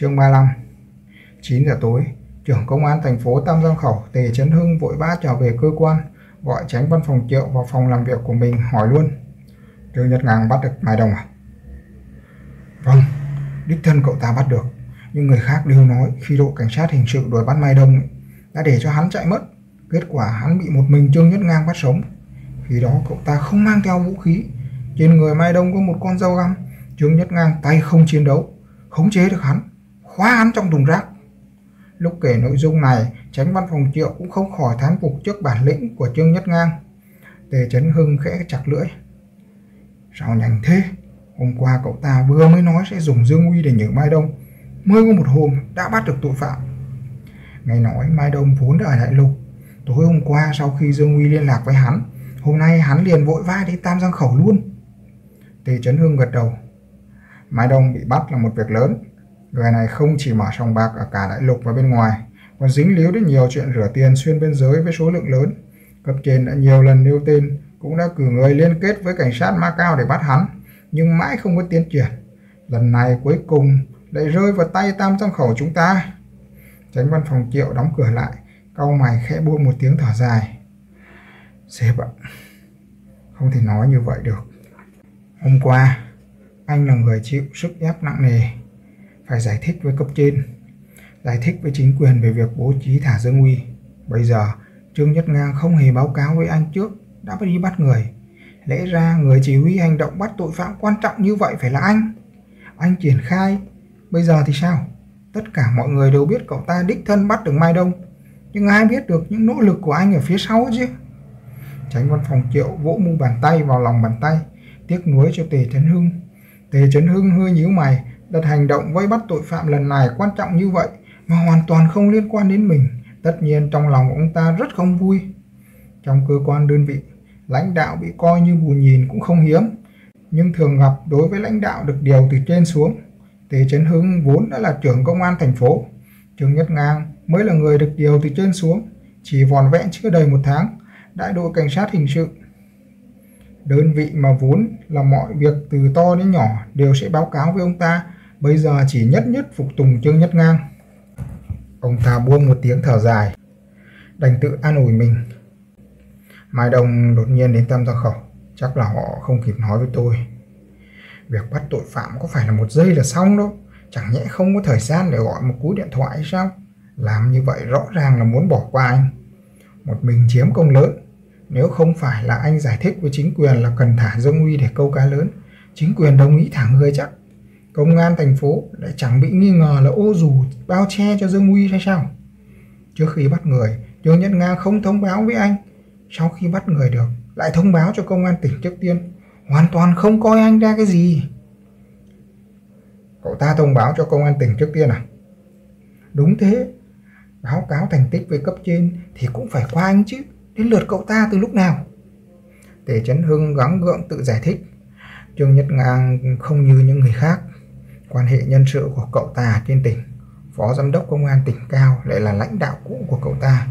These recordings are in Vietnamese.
Chương 35 9 giờ tối, trưởng công an thành phố Tam Giang Khẩu Tề Trấn Hưng vội vã trở về cơ quan, gọi tránh văn phòng Triệu vào phòng làm việc của mình hỏi luôn. Trương Nhật Ngang bắt được Mai Đồng à? Vâng, đích thân cậu ta bắt được. Nhưng người khác đều nói khi đội cảnh sát hình sự đuổi bắt Mai Đông đã để cho hắn chạy mất. Kết quả hắn bị một mình Trương Nhất Ngang bắt sống. Khi đó cậu ta không mang theo vũ khí. Trên người Mai Đông có một con dao găm. Trương Nhất Ngang tay không chiến đấu. Khống chế được hắn. Khóa hắn trong thùng rác. Lúc kể nội dung này, tránh văn phòng triệu cũng không khỏi thán phục trước bản lĩnh của Trương Nhất Ngang. Tề Trấn Hưng khẽ chặt lưỡi. Sao nhanh thế? Hôm qua cậu ta vừa mới nói sẽ dùng Dương Uy để nhử Mai Đông. Mới có một hôm đã bắt được tội phạm. Nghe nói Mai Đông vốn đã ở Đại Lục. Tối hôm qua sau khi Dương Uy liên lạc với hắn, hôm nay hắn liền vội vã đi Tam Giang Khẩu luôn. Tề Trấn Hưng gật đầu. Mai Đông bị bắt là một việc lớn. Người này không chỉ mở sòng bạc ở cả Đại Lục và bên ngoài, còn dính líu đến nhiều chuyện rửa tiền xuyên biên giới với số lượng lớn. Cấp trên đã nhiều lần nêu tên, cũng đã cử người liên kết với cảnh sát Macau để bắt hắn, nhưng mãi không có tiến triển. Lần này cuối cùng lại rơi vào tay Tam trong Khẩu chúng ta. Tránh văn phòng Triệu đóng cửa lại, cau mày khẽ buông một tiếng thở dài. Sếp ạ, không thể nói như vậy được. Hôm qua, anh là người chịu sức ép nặng nề, phải giải thích với cấp trên, giải thích với chính quyền về việc bố trí thả Dương Uy. Bây giờ, Trương Nhất Ngang không hề báo cáo với anh trước, đã đi bắt người. Lẽ ra người chỉ huy hành động bắt tội phạm quan trọng như vậy phải là anh. Anh triển khai, bây giờ thì sao? Tất cả mọi người đều biết cậu ta đích thân bắt được Mai Đông. Nhưng ai biết được những nỗ lực của anh ở phía sau chứ? Tránh văn phòng triệu vỗ mu bàn tay vào lòng bàn tay, tiếc nuối cho Tề Trấn Hưng. Tề Trấn Hưng hơi nhíu mày, đặt hành động vây bắt tội phạm lần này quan trọng như vậy mà hoàn toàn không liên quan đến mình. Tất nhiên trong lòng ông ta rất không vui. Trong cơ quan đơn vị, lãnh đạo bị coi như bù nhìn cũng không hiếm. Nhưng thường gặp đối với lãnh đạo được điều từ trên xuống. Tề Trấn Hưng vốn đã là trưởng công an thành phố. Trương Nhất Ngang mới là người được điều từ trên xuống. Chỉ vòn vẹn chưa đầy một tháng, đại đội cảnh sát hình sự. Đơn vị mà vốn là mọi việc từ to đến nhỏ đều sẽ báo cáo với ông ta. Bây giờ chỉ nhất nhất phục tùng Trương Nhất Ngang. Ông ta buông một tiếng thở dài. Đành tự an ủi mình. Mai Đông đột nhiên đến Tam Giang Khẩu. Chắc là họ không kịp nói với tôi. Việc bắt tội phạm có phải là một giây là xong đâu. Chẳng nhẽ không có thời gian để gọi một cú điện thoại hay sao? Làm như vậy rõ ràng là muốn bỏ qua anh. Một mình chiếm công lớn. Nếu không phải là anh giải thích với chính quyền là cần thả Dương Uy để câu cá lớn, chính quyền đồng ý thả người chắc. Công an thành phố lại chẳng bị nghi ngờ là ô dù bao che cho Dương Uy hay sao? Trước khi bắt người, Trương Nhất Nga không thông báo với anh. Sau khi bắt người được, lại thông báo cho công an tỉnh trước tiên. Hoàn toàn không coi anh ra cái gì. Cậu ta thông báo cho công an tỉnh trước tiên à? Đúng thế. Báo cáo thành tích với cấp trên thì cũng phải qua anh chứ. Đến lượt cậu ta từ lúc nào? Tề Trấn Hưng gắng gượng tự giải thích. Trương Nhất Ngang không như những người khác. Quan hệ nhân sự của cậu ta trên tỉnh, phó giám đốc công an tỉnh cao lại là lãnh đạo cũ của cậu ta.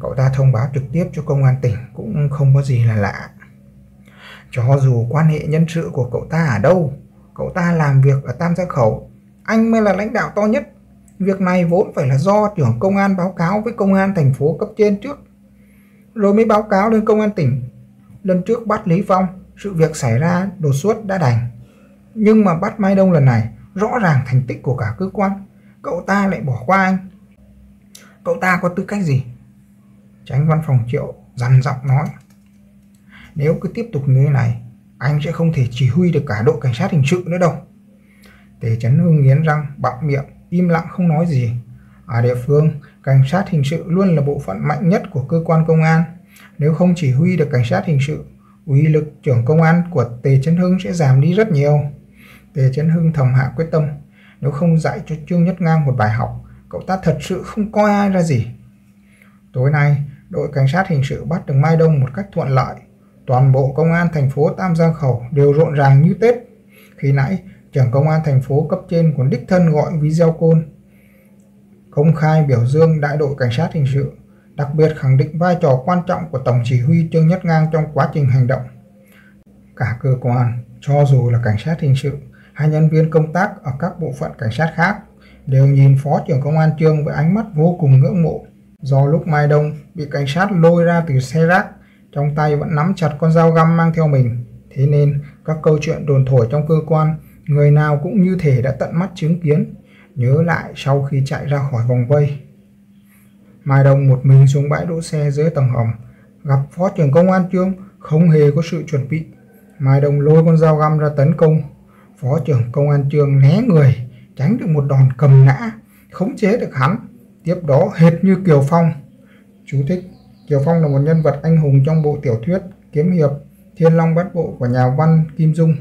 Cậu ta thông báo trực tiếp cho công an tỉnh cũng không có gì là lạ. Cho dù quan hệ nhân sự của cậu ta ở đâu, cậu ta làm việc ở Tam gia Khẩu, anh mới là lãnh đạo to nhất. Việc này vốn phải là do trưởng công an báo cáo với công an thành phố cấp trên trước, rồi mới báo cáo lên công an tỉnh. Lần trước bắt Lý Phong, sự việc xảy ra đột xuất đã đành. Nhưng mà bắt Mai Đông lần này, rõ ràng thành tích của cả cơ quan, cậu ta lại bỏ qua anh. Cậu ta có tư cách gì? Tránh văn phòng triệu dằn giọng nói. Nếu cứ tiếp tục như thế này, anh sẽ không thể chỉ huy được cả đội cảnh sát hình sự nữa đâu. Tề Chấn Hưng nghiến răng, bặm miệng, im lặng không nói gì. Ở địa phương, cảnh sát hình sự luôn là bộ phận mạnh nhất của cơ quan công an. Nếu không chỉ huy được cảnh sát hình sự, uy lực trưởng công an của Tề Chấn Hưng sẽ giảm đi rất nhiều. Tề Chấn Hưng thầm hạ quyết tâm, nếu không dạy cho Trương Nhất Ngang một bài học, cậu ta thật sự không coi ai ra gì. Tối nay, đội cảnh sát hình sự bắt được Mai Đông một cách thuận lợi. Toàn bộ công an thành phố Tam Giang Khẩu đều rộn ràng như Tết. Khi nãy, trưởng công an thành phố cấp trên còn đích thân gọi video call. Công khai biểu dương đại đội cảnh sát hình sự, đặc biệt khẳng định vai trò quan trọng của Tổng chỉ huy Trương Nhất Ngang trong quá trình hành động. Cả cơ quan, cho dù là cảnh sát hình sự hai nhân viên công tác ở các bộ phận cảnh sát khác, đều nhìn phó trưởng công an Trương với ánh mắt vô cùng ngưỡng mộ. Do lúc Mai Đông bị cảnh sát lôi ra từ xe rác, trong tay vẫn nắm chặt con dao găm mang theo mình. Thế nên các câu chuyện đồn thổi trong cơ quan, người nào cũng như thể đã tận mắt chứng kiến, nhớ lại sau khi chạy ra khỏi vòng vây. Mai Đông một mình xuống bãi đỗ xe dưới tầng hầm, gặp phó trưởng công an Trương không hề có sự chuẩn bị. Mai Đông lôi con dao găm ra tấn công. Phó trưởng công an trường né người, tránh được một đòn cầm ngã, khống chế được hắn. Tiếp đó hệt như Kiều Phong. Chú thích Kiều Phong là một nhân vật anh hùng trong bộ tiểu thuyết kiếm hiệp Thiên Long Bát Bộ của nhà văn Kim Dung.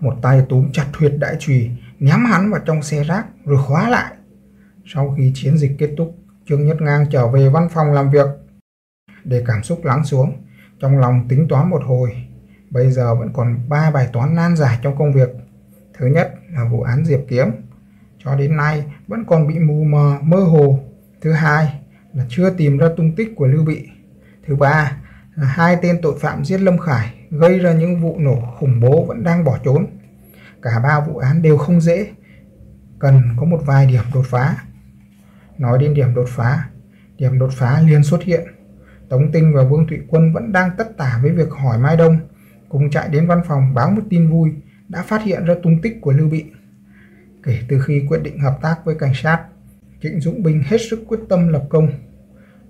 Một tay túm chặt huyệt đại trùy, ném hắn vào trong xe rác rồi khóa lại. Sau khi chiến dịch kết thúc, Trương Nhất Ngang trở về văn phòng làm việc. Để cảm xúc lắng xuống, trong lòng tính toán một hồi, bây giờ vẫn còn ba bài toán nan giải trong công việc. Thứ nhất là vụ án Diệp Kiếm, cho đến nay vẫn còn bị mù mờ, mơ hồ. Thứ hai là chưa tìm ra tung tích của Lưu Bị. Thứ ba là hai tên tội phạm giết Lâm Khải gây ra những vụ nổ khủng bố vẫn đang bỏ trốn. Cả ba vụ án đều không dễ, cần có một vài điểm đột phá. Nói đến điểm đột phá, điểm đột phá liền xuất hiện. Tống Tinh và Vương Thụy Quân vẫn đang tất tả với việc hỏi Mai Đông, cùng chạy đến văn phòng báo một tin vui đã phát hiện ra tung tích của Lưu Bị. Kể từ khi quyết định hợp tác với cảnh sát, Trịnh Dũng Binh hết sức quyết tâm lập công.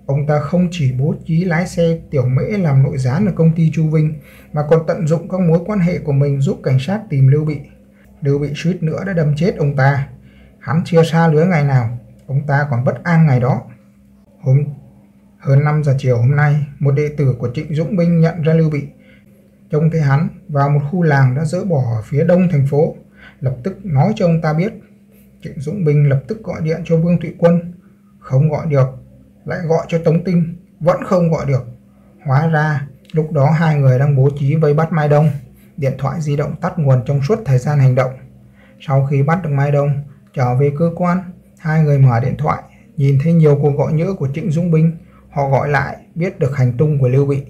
Ông ta không chỉ bố trí lái xe tiểu mễ làm nội gián ở công ty Chu Vinh, mà còn tận dụng các mối quan hệ của mình giúp cảnh sát tìm Lưu Bị. Lưu Bị suýt nữa đã đâm chết ông ta. Hắn chia xa lưới ngày nào, ông ta còn bất an ngày đó. Hôm hơn 5 giờ chiều hôm nay, một đệ tử của Trịnh Dũng Binh nhận ra Lưu Bị. Trông thấy hắn vào một khu làng đã dỡ bỏ ở phía đông thành phố, lập tức nói cho ông ta biết. Trịnh Dũng Bình lập tức gọi điện cho Vương Thụy Quân, không gọi được, lại gọi cho Tống Tinh, vẫn không gọi được. Hóa ra, lúc đó hai người đang bố trí vây bắt Mai Đông, điện thoại di động tắt nguồn trong suốt thời gian hành động. Sau khi bắt được Mai Đông, trở về cơ quan, hai người mở điện thoại, nhìn thấy nhiều cuộc gọi nhỡ của Trịnh Dũng Bình họ gọi lại biết được hành tung của Lưu Bị.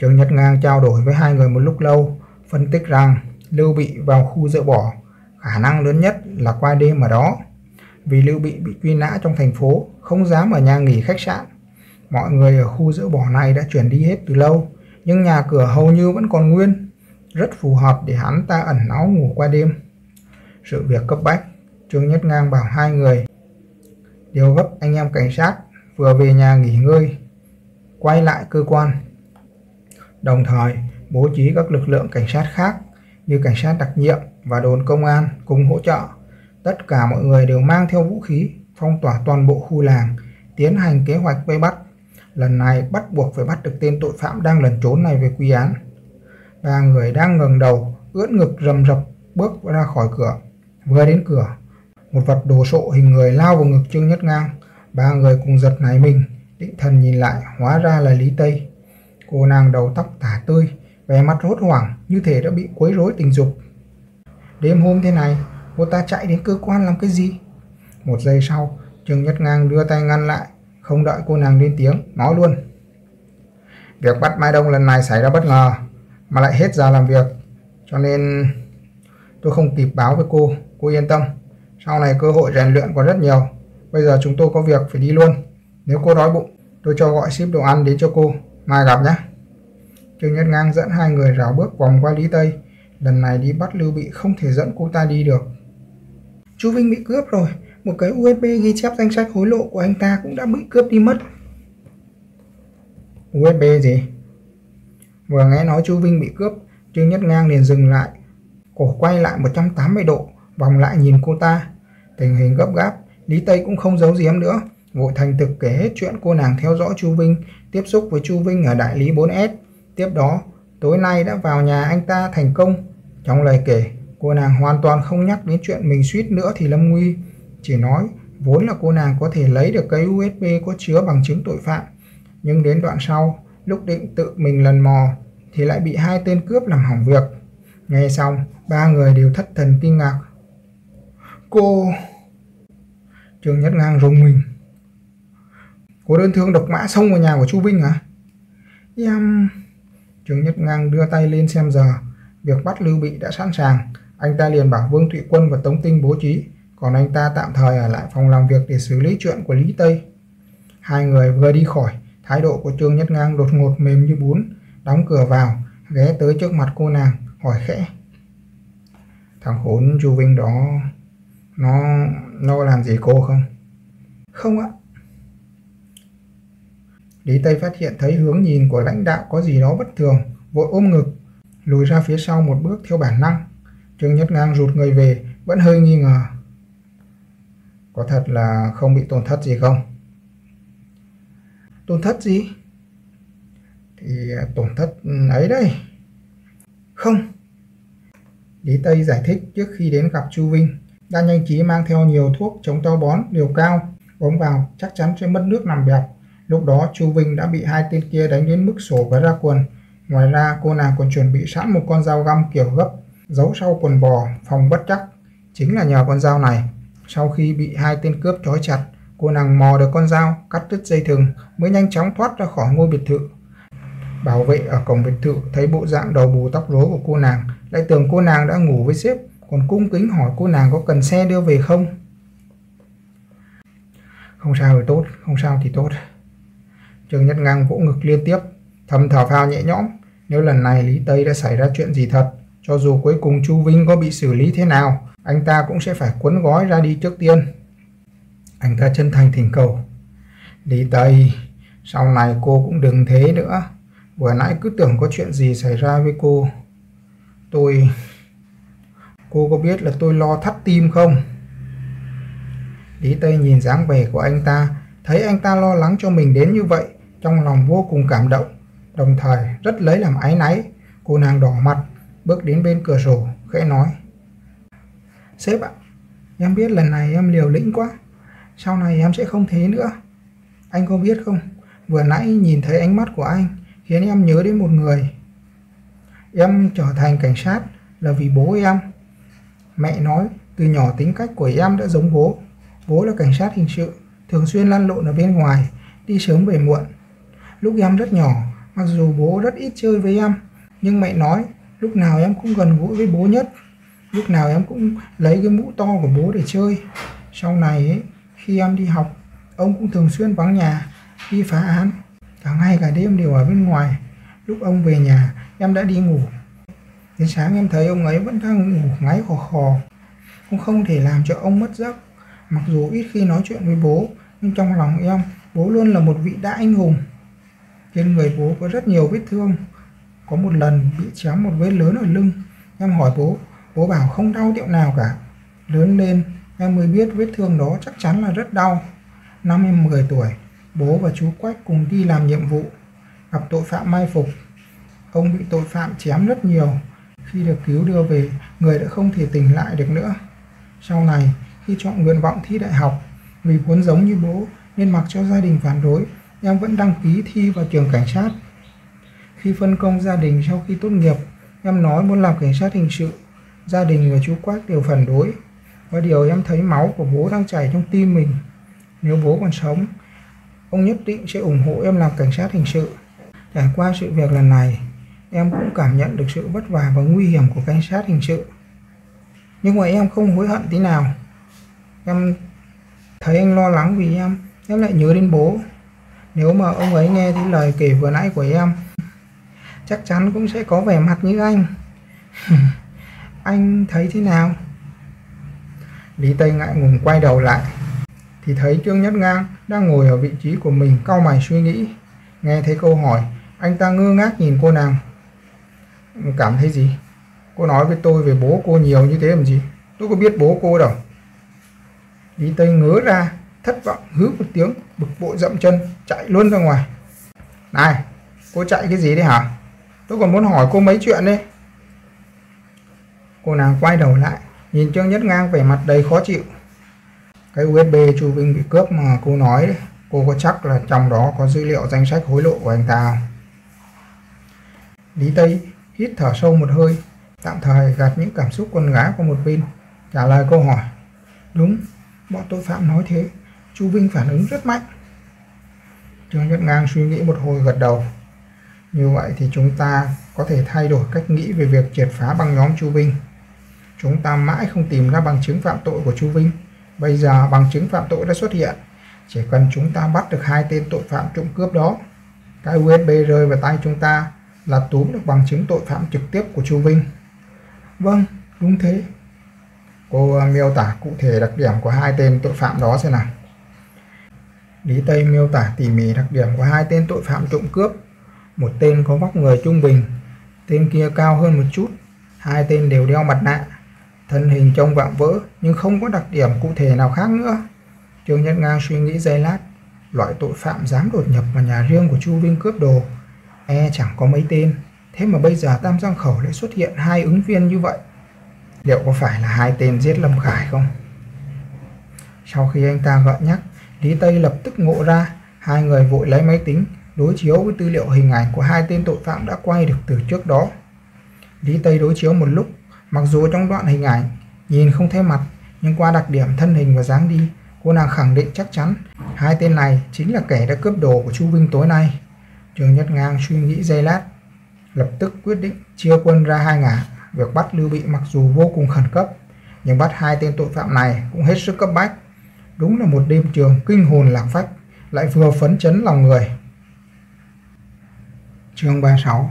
Trương Nhật Ngang trao đổi với hai người một lúc lâu, phân tích rằng Lưu Bị vào khu dỡ bỏ, khả năng lớn nhất là qua đêm ở đó. Vì Lưu Bị bị truy nã trong thành phố, không dám ở nhà nghỉ khách sạn. Mọi người ở khu dỡ bỏ này đã chuyển đi hết từ lâu, nhưng nhà cửa hầu như vẫn còn nguyên, rất phù hợp để hắn ta ẩn náu ngủ qua đêm. Sự việc cấp bách, Trương Nhất Ngang bảo hai người điều gấp anh em cảnh sát vừa về nhà nghỉ ngơi, quay lại cơ quan. Đồng thời, bố trí các lực lượng cảnh sát khác như cảnh sát đặc nhiệm và đồn công an cùng hỗ trợ. Tất cả mọi người đều mang theo vũ khí, phong tỏa toàn bộ khu làng, tiến hành kế hoạch vây bắt. Lần này bắt buộc phải bắt được tên tội phạm đang lẩn trốn này về quy án. Ba người đang ngẩng đầu, ưỡn ngực rầm rập bước ra khỏi cửa. Vừa đến cửa, một vật đồ sộ hình người lao vào ngực Trương Nhất Ngang. Ba người cùng giật nảy mình, định thần nhìn lại, hóa ra là Lý Tây. Cô nàng đầu tóc tả tươi, vẻ mặt hốt hoảng như thể đã bị quấy rối tình dục. Đêm hôm thế này, cô ta chạy đến cơ quan làm cái gì? Một giây sau, Trương Nhất Ngang đưa tay ngăn lại, không đợi cô nàng lên tiếng, nói luôn. Việc bắt Mai Đông lần này xảy ra bất ngờ, mà lại hết giờ làm việc, cho nên tôi không kịp báo với cô, cô yên tâm. Sau này cơ hội rèn luyện còn rất nhiều, bây giờ chúng tôi có việc phải đi luôn. Nếu cô đói bụng, tôi cho gọi ship đồ ăn đến cho cô, mai gặp nhé. Trương Nhất Ngang dẫn hai người rào bước vòng qua Lý Tây. Lần này đi bắt Lưu Bị không thể dẫn cô ta đi được. Chú Vinh bị cướp rồi. Một cái USB ghi chép danh sách hối lộ của anh ta cũng đã bị cướp đi mất. USB gì? Vừa nghe nói chú Vinh bị cướp, Trương Nhất Ngang liền dừng lại. Cổ quay lại 180 độ, vòng lại nhìn cô ta. Tình hình gấp gáp, Lý Tây cũng không giấu giếm nữa. Vội thành thực kể hết chuyện cô nàng theo dõi Chu Vinh, tiếp xúc với Chu Vinh ở đại lý 4S Tiếp đó, tối nay đã vào nhà anh ta thành công. Trong lời kể, cô nàng hoàn toàn không nhắc đến chuyện mình suýt nữa thì lâm nguy. Chỉ nói vốn là cô nàng có thể lấy được cây USB có chứa bằng chứng tội phạm. Nhưng đến đoạn sau, lúc định tự mình lần mò thì lại bị hai tên cướp làm hỏng việc. Nghe xong, ba người đều thất thần kinh ngạc. Cô... Trương Nhất Ngang rùng mình. Cô đơn thương độc mã xông vào nhà của Chu Vinh hả? Em... Trương Nhất Ngang đưa tay lên xem giờ. Việc bắt Lưu Bị đã sẵn sàng. Anh ta liền bảo Vương Thụy Quân và Tống Tinh bố trí. còn anh ta tạm thời ở lại phòng làm việc để xử lý chuyện của Lý Tây. Hai người vừa đi khỏi, thái độ của Trương Nhất Ngang đột ngột mềm như bún, đóng cửa vào, ghé tới trước mặt cô nàng, hỏi khẽ. Thằng khốn Chu Vinh đó, nó, nó làm gì cô không? Không ạ. Lý Tây phát hiện thấy hướng nhìn của lãnh đạo có gì đó bất thường, vội ôm ngực, lùi ra phía sau một bước theo bản năng. Trương Nhất Ngang rụt người về, vẫn hơi nghi ngờ. Có thật là không bị tổn thất gì không? Tổn thất gì? Thì à, tổn thất ừ, ấy đây. Không. Lý Tây giải thích trước khi đến gặp Chu Vinh, đã nhanh trí mang theo nhiều thuốc chống tao bón liều cao, uống vào chắc chắn sẽ mất nước nằm bẹp. Lúc đó Chu Vinh đã bị hai tên kia đánh đến mức sổ và ra quần. Ngoài ra cô nàng còn chuẩn bị sẵn một con dao găm kiểu gấp, giấu sau quần bò, phòng bất chắc. Chính là nhờ con dao này. Sau khi bị hai tên cướp trói chặt, cô nàng mò được con dao, cắt đứt dây thừng, mới nhanh chóng thoát ra khỏi ngôi biệt thự. Bảo vệ ở cổng biệt thự thấy bộ dạng đầu bù tóc rối của cô nàng, lại tưởng cô nàng đã ngủ với sếp, còn cung kính hỏi cô nàng có cần xe đưa về không. Không sao thì tốt, không sao thì tốt. Trương Nhất Ngang vỗ ngực liên tiếp, thầm thở phào nhẹ nhõm. Nếu lần này Lý Tây đã xảy ra chuyện gì thật, cho dù cuối cùng Chu Vinh có bị xử lý thế nào, anh ta cũng sẽ phải cuốn gói ra đi trước tiên. Anh ta chân thành thỉnh cầu. Lý Tây, sau này cô cũng đừng thế nữa. Vừa nãy cứ tưởng có chuyện gì xảy ra với cô. Tôi... Cô có biết là tôi lo thắt tim không? Lý Tây nhìn dáng vẻ của anh ta, thấy anh ta lo lắng cho mình đến như vậy, trong lòng vô cùng cảm động, đồng thời rất lấy làm áy náy. Cô nàng đỏ mặt, bước đến bên cửa sổ, khẽ nói. Sếp ạ, em biết lần này em liều lĩnh quá, sau này em sẽ không thế nữa. Anh có biết không, vừa nãy nhìn thấy ánh mắt của anh khiến em nhớ đến một người. Em trở thành cảnh sát là vì bố em. Mẹ nói từ nhỏ tính cách của em đã giống bố. Bố là cảnh sát hình sự, thường xuyên lăn lộn ở bên ngoài, đi sớm về muộn. Lúc em rất nhỏ, mặc dù bố rất ít chơi với em, nhưng mẹ nói lúc nào em cũng gần gũi với bố nhất. Lúc nào em cũng lấy cái mũ to của bố để chơi. Sau này ấy, khi em đi học, ông cũng thường xuyên vắng nhà, đi phá án. Cả ngày cả đêm đều ở bên ngoài. Lúc ông về nhà, em đã đi ngủ. Đến sáng em thấy ông ấy vẫn đang ngủ ngáy khò khò. Cũng không thể làm cho ông mất giấc. Mặc dù ít khi nói chuyện với bố, nhưng trong lòng em, bố luôn là một vị đại anh hùng. Trên người bố có rất nhiều vết thương. Có một lần bị chém một vết lớn ở lưng. Em hỏi bố, bố bảo không đau điệu nào cả. Lớn lên, em mới biết vết thương đó chắc chắn là rất đau. Năm em 10 tuổi, bố và chú Quách cùng đi làm nhiệm vụ, gặp tội phạm mai phục. Ông bị tội phạm chém rất nhiều. Khi được cứu đưa về, người đã không thể tỉnh lại được nữa. Sau này, khi chọn nguyện vọng thi đại học, vì muốn giống như bố nên mặc cho gia đình phản đối, em vẫn đăng ký thi vào trường cảnh sát. Khi phân công gia đình sau khi tốt nghiệp, em nói muốn làm cảnh sát hình sự. Gia đình và chú Quách đều phản đối. Và điều em thấy máu của bố đang chảy trong tim mình. Nếu bố còn sống, ông nhất định sẽ ủng hộ em làm cảnh sát hình sự. Trải qua sự việc lần này, em cũng cảm nhận được sự vất vả và nguy hiểm của cảnh sát hình sự. Nhưng mà em không hối hận tí nào. Em thấy anh lo lắng vì em, em lại nhớ đến bố. Nếu mà ông ấy nghe thấy lời kể vừa nãy của em, chắc chắn cũng sẽ có vẻ mặt như anh. anh thấy thế nào? Lý Tây ngại ngùng quay đầu lại, thì thấy Trương Nhất Ngang đang ngồi ở vị trí của mình cau mày suy nghĩ. Nghe thấy câu hỏi, anh ta ngơ ngác nhìn cô nàng. Cảm thấy gì? Cô nói với tôi về bố cô nhiều như thế làm gì? Tôi có biết bố cô đâu. Lý Tây ngứa ra, thất vọng hứ một tiếng, bực bội dậm chân, chạy luôn ra ngoài. Này, cô chạy cái gì đấy hả? Tôi còn muốn hỏi cô mấy chuyện đấy. Cô nàng quay đầu lại, nhìn Trương Nhất Ngang vẻ mặt đầy khó chịu. Cái USB Chu Vinh bị cướp mà cô nói đấy, cô có chắc là trong đó có dữ liệu danh sách hối lộ của anh ta không? Lý Tây hít thở sâu một hơi, tạm thời gạt những cảm xúc con gái của một bên, trả lời câu hỏi. Đúng, bọn tội phạm nói thế, Chu Vinh phản ứng rất mạnh. Trương Nhất Ngang suy nghĩ một hồi gật đầu. Như vậy thì chúng ta có thể thay đổi cách nghĩ về việc triệt phá băng nhóm Chu Vinh. chúng ta mãi không tìm ra bằng chứng phạm tội của Chu Vinh. Bây giờ bằng chứng phạm tội đã xuất hiện. Chỉ cần chúng ta bắt được hai tên tội phạm trộm cướp đó, cái USB rơi vào tay chúng ta là túm được bằng chứng tội phạm trực tiếp của Chu Vinh. Vâng, đúng thế. Cô miêu tả cụ thể đặc điểm của hai tên tội phạm đó xem nào. Lý Tây miêu tả tỉ mỉ đặc điểm của hai tên tội phạm trộm cướp. Một tên có vóc người trung bình, tên kia cao hơn một chút. Hai tên đều đeo mặt nạ, thân hình trông vạm vỡ nhưng không có đặc điểm cụ thể nào khác nữa. Trương Nhất Ngang suy nghĩ giây lát, loại tội phạm dám đột nhập vào nhà riêng của Chu Vinh cướp đồ, e chẳng có mấy tên. Thế mà bây giờ Tam Giang Khẩu lại xuất hiện hai ứng viên như vậy. Liệu có phải là hai tên giết Lâm Khải không? Sau khi anh ta gợi nhắc, Lý Tây lập tức ngộ ra, hai người vội lấy máy tính, đối chiếu với tư liệu hình ảnh của hai tên tội phạm đã quay được từ trước đó. Lý Tây đối chiếu một lúc, mặc dù trong đoạn hình ảnh nhìn không thấy mặt, nhưng qua đặc điểm thân hình và dáng đi, cô nàng khẳng định chắc chắn hai tên này chính là kẻ đã cướp đồ của Chu Vinh tối nay. Trường Nhất Ngang suy nghĩ giây lát, lập tức quyết định chia quân ra hai ngả. Việc bắt Lưu Bị mặc dù vô cùng khẩn cấp, nhưng bắt hai tên tội phạm này cũng hết sức cấp bách. Đúng là một đêm trường kinh hồn lạc phách, lại vừa phấn chấn lòng người. Chương 36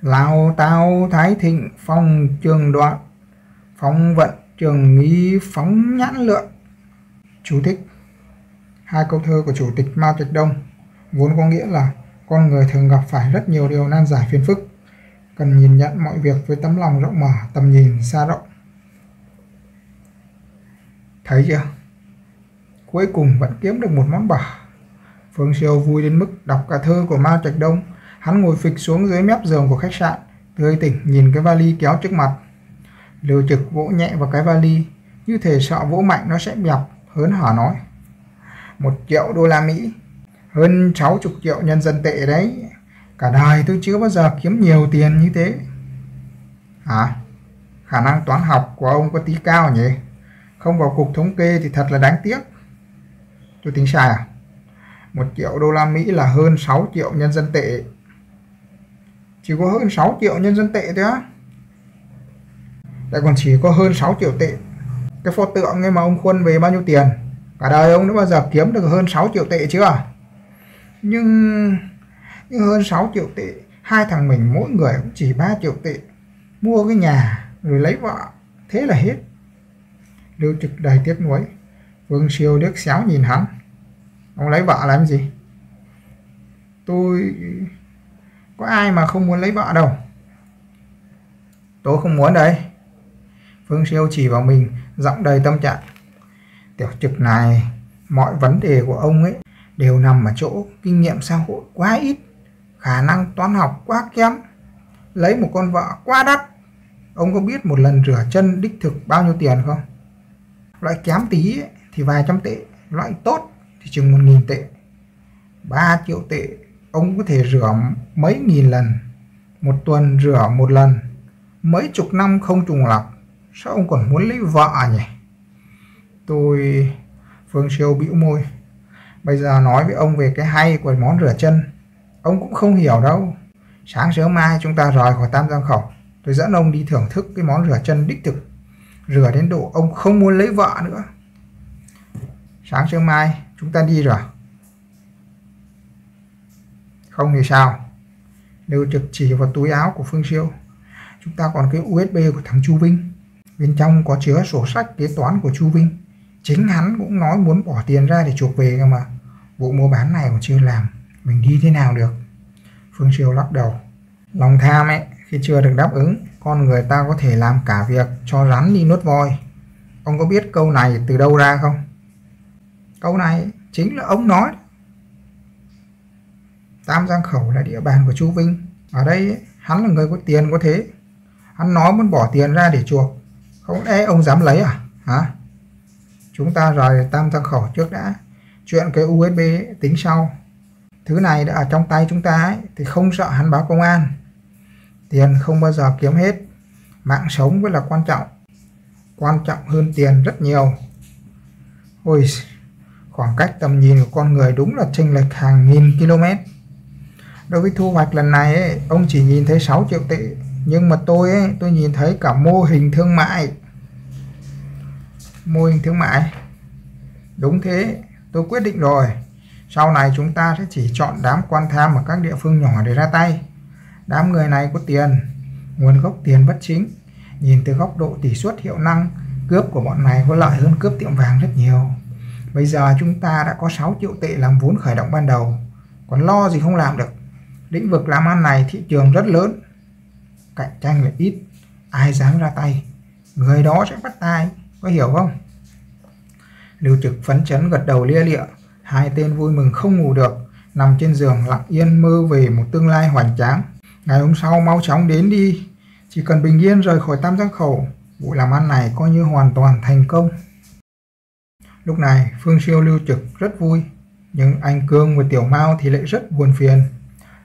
Lào tao thái thịnh phong trường đoạn Phóng vận trường nghi phóng nhãn lượng. Chú thích. Hai câu thơ của Chủ tịch Mao Trạch Đông vốn có nghĩa là con người thường gặp phải rất nhiều điều nan giải phiền phức. Cần nhìn nhận mọi việc với tấm lòng rộng mở tầm nhìn xa rộng thấy chưa? Cuối cùng vẫn kiếm được một món bảo. Phương Siêu vui đến mức đọc cả thơ của Mao Trạch Đông. Hắn ngồi phịch xuống dưới mép giường của khách sạn, tươi tỉnh nhìn cái vali kéo trước mặt. Lưu Trực vỗ nhẹ vào cái vali, như thể sợ vỗ mạnh nó sẽ bẹp hớn hở nói. Một triệu đô la Mỹ, hơn 60 triệu nhân dân tệ đấy. Cả đời tôi chưa bao giờ kiếm nhiều tiền như thế. Hả? Khả năng toán học của ông có tí cao nhỉ? Không vào cục thống kê thì thật là đáng tiếc. Tôi tính sai à? Một triệu đô la Mỹ là hơn 6 triệu nhân dân tệ. Chỉ có hơn 6 triệu nhân dân tệ thôi á. Lại còn chỉ có hơn 6 triệu tệ. Cái pho tượng ấy mà ông quân về bao nhiêu tiền? Cả đời ông đã bao giờ kiếm được hơn 6 triệu tệ chưa? Nhưng nhưng hơn 6 triệu tệ, hai thằng mình mỗi người cũng chỉ 3 triệu tệ. Mua cái nhà, rồi lấy vợ, thế là hết lưu trực đầy tiếc nuối vương siêu liếc xéo nhìn hắn. Ông lấy vợ làm gì? Tôi, có ai mà không muốn lấy vợ đâu. Tôi không muốn đấy. Phương Siêu chỉ vào mình, giọng đầy tâm trạng. Tiểu trực này, mọi vấn đề của ông ấy đều nằm ở chỗ kinh nghiệm xã hội quá ít, khả năng toán học quá kém, lấy một con vợ quá đắt. Ông có biết một lần rửa chân đích thực bao nhiêu tiền không? Loại kém tí ấy, thì vài trăm tệ. Loại tốt thì chừng một nghìn tệ. 3 triệu tệ ông có thể rửa mấy nghìn lần? Một tuần rửa một lần. Mấy chục năm không trùng lặp sao ông còn muốn lấy vợ nhỉ? Tôi phương siêu bĩu môi. Bây giờ nói với ông về cái hay của món rửa chân. Ông cũng không hiểu đâu. Sáng sớm mai chúng ta rời khỏi tam giang khẩu. Tôi dẫn ông đi thưởng thức cái món rửa chân đích thực rửa đến độ ông không muốn lấy vợ nữa. Sáng sớm mai, chúng ta đi rồi. Không thì sao? Đều trực chỉ vào túi áo của Phương Siêu, chúng ta còn cái USB của thằng Chu Vinh. Bên trong có chứa sổ sách kế toán của Chu Vinh. Chính hắn cũng nói muốn bỏ tiền ra để chuộc về cơ mà. Vụ mua bán này còn chưa làm, mình đi thế nào được? Phương Siêu lắc đầu. Lòng tham ấy, khi chưa được đáp ứng con người ta có thể làm cả việc cho rắn đi nuốt voi. Ông có biết câu này từ đâu ra không? Câu này chính là ông nói. Tam Giang Khẩu là địa bàn của Chu Vinh. Ở đây ấy, hắn là người có tiền có thế. Hắn nói muốn bỏ tiền ra để chuộc. Không lẽ ông dám lấy à? Hả? Chúng ta rời Tam Giang Khẩu trước đã. Chuyện cái USB ấy, tính sau. Thứ này đã ở trong tay chúng ta ấy, thì không sợ hắn báo công an tiền không bao giờ kiếm hết. Mạng sống mới là quan trọng. Quan trọng hơn tiền rất nhiều. Ôi khoảng cách tầm nhìn của con người đúng là chênh lệch hàng nghìn km. Đối với thu hoạch lần này ấy, ông chỉ nhìn thấy 6 triệu tệ nhưng mà tôi ấy, tôi nhìn thấy cả mô hình thương mại. Mô hình thương mại. Đúng thế tôi quyết định rồi. Sau này chúng ta sẽ chỉ chọn đám quan tham ở các địa phương nhỏ để ra tay đám người này có tiền, nguồn gốc tiền bất chính. Nhìn từ góc độ tỷ suất, hiệu năng, cướp của bọn này có lợi hơn cướp tiệm vàng rất nhiều. Bây giờ chúng ta đã có 6 triệu tệ làm vốn khởi động ban đầu. Còn lo gì không làm được. Lĩnh vực làm ăn này thị trường rất lớn. Cạnh tranh là ít, ai dám ra tay? Người đó sẽ bắt tay có hiểu không? Lưu trực phấn chấn gật đầu lia lịa. Hai tên vui mừng không ngủ được, nằm trên giường lặng yên mơ về một tương lai hoành tráng ngày hôm sau mau chóng đến đi. Chỉ cần bình yên rời khỏi tam giác khẩu vụ làm ăn này coi như hoàn toàn thành công. Lúc này, phương siêu lưu trực rất vui, nhưng anh cương và tiểu mao thì lại rất buồn phiền.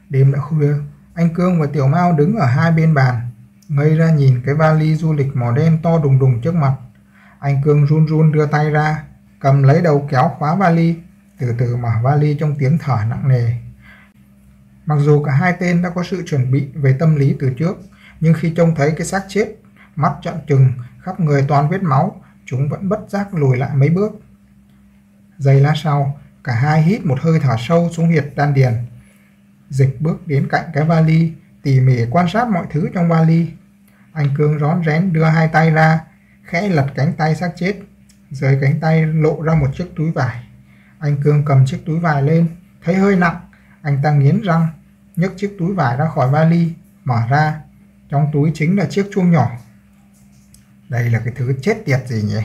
Đêm đã khuya, anh cương và tiểu mao đứng ở hai bên bàn, ngây ra nhìn cái vali du lịch màu đen to đùng đùng trước mặt. Anh cương run run đưa tay ra, cầm lấy đầu kéo khóa vali, từ từ mở vali trong tiếng thở nặng nề mặc dù cả hai tên đã có sự chuẩn bị về tâm lý từ trước, nhưng khi trông thấy cái xác chết, mắt trợn trừng, khắp người toàn vết máu, chúng vẫn bất giác lùi lại mấy bước. Giây lát sau, cả hai hít một hơi thở sâu xuống huyệt đan điền. Dịch bước đến cạnh cái vali, tỉ mỉ quan sát mọi thứ trong vali. Anh cương rón rén đưa hai tay ra, khẽ lật cánh tay xác chết. Dưới cánh tay lộ ra một chiếc túi vải. Anh cương cầm chiếc túi vải lên, thấy hơi nặng anh ta nghiến răng, nhấc chiếc túi vải ra khỏi vali, mở ra. Trong túi chính là chiếc chuông nhỏ. Đây là cái thứ chết tiệt gì nhỉ?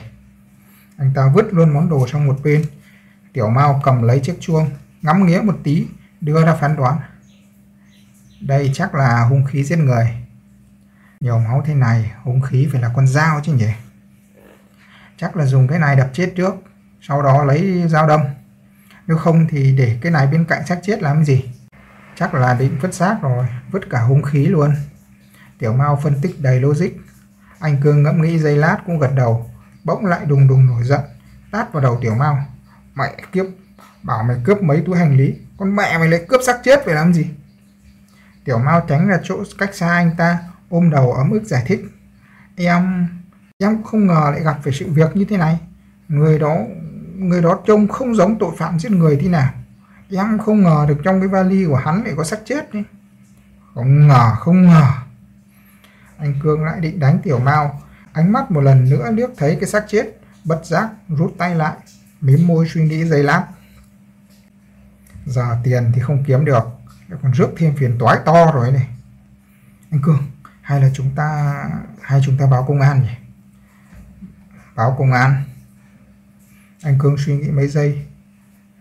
Anh ta vứt luôn món đồ sang một bên. Tiểu mao cầm lấy chiếc chuông, ngắm nghía một tí, đưa ra phán đoán. Đây chắc là hung khí giết người. Nhiều máu thế này, hung khí phải là con dao chứ nhỉ? Chắc là dùng cái này đập chết trước, sau đó lấy dao đâm nếu không thì để cái này bên cạnh xác chết làm gì? Chắc là định vứt xác rồi, vứt cả hung khí luôn. Tiểu mao phân tích đầy logic. Anh cương ngẫm nghĩ giây lát cũng gật đầu, bỗng lại đùng đùng nổi giận, tát vào đầu tiểu mao. Mẹ kiếp, bảo mày cướp mấy túi hành lý, con mẹ mày lấy cướp xác chết phải làm gì? Tiểu mao tránh ra chỗ cách xa anh ta, ôm đầu ấm ức giải thích. Em em không ngờ lại gặp phải sự việc như thế này. Người đó người đó trông không giống tội phạm giết người thế nào. Em không ngờ được trong cái vali của hắn lại có xác chết đi không ngờ không ngờ. Anh cương lại định đánh tiểu mao. Ánh mắt một lần nữa liếc thấy cái xác chết, bất giác rút tay lại, mím môi suy nghĩ giây lát. Giờ tiền thì không kiếm được còn rước thêm phiền toái to rồi này. Anh cương, hay là chúng ta, hay chúng ta báo công an nhỉ? Báo công an anh cương suy nghĩ mấy giây.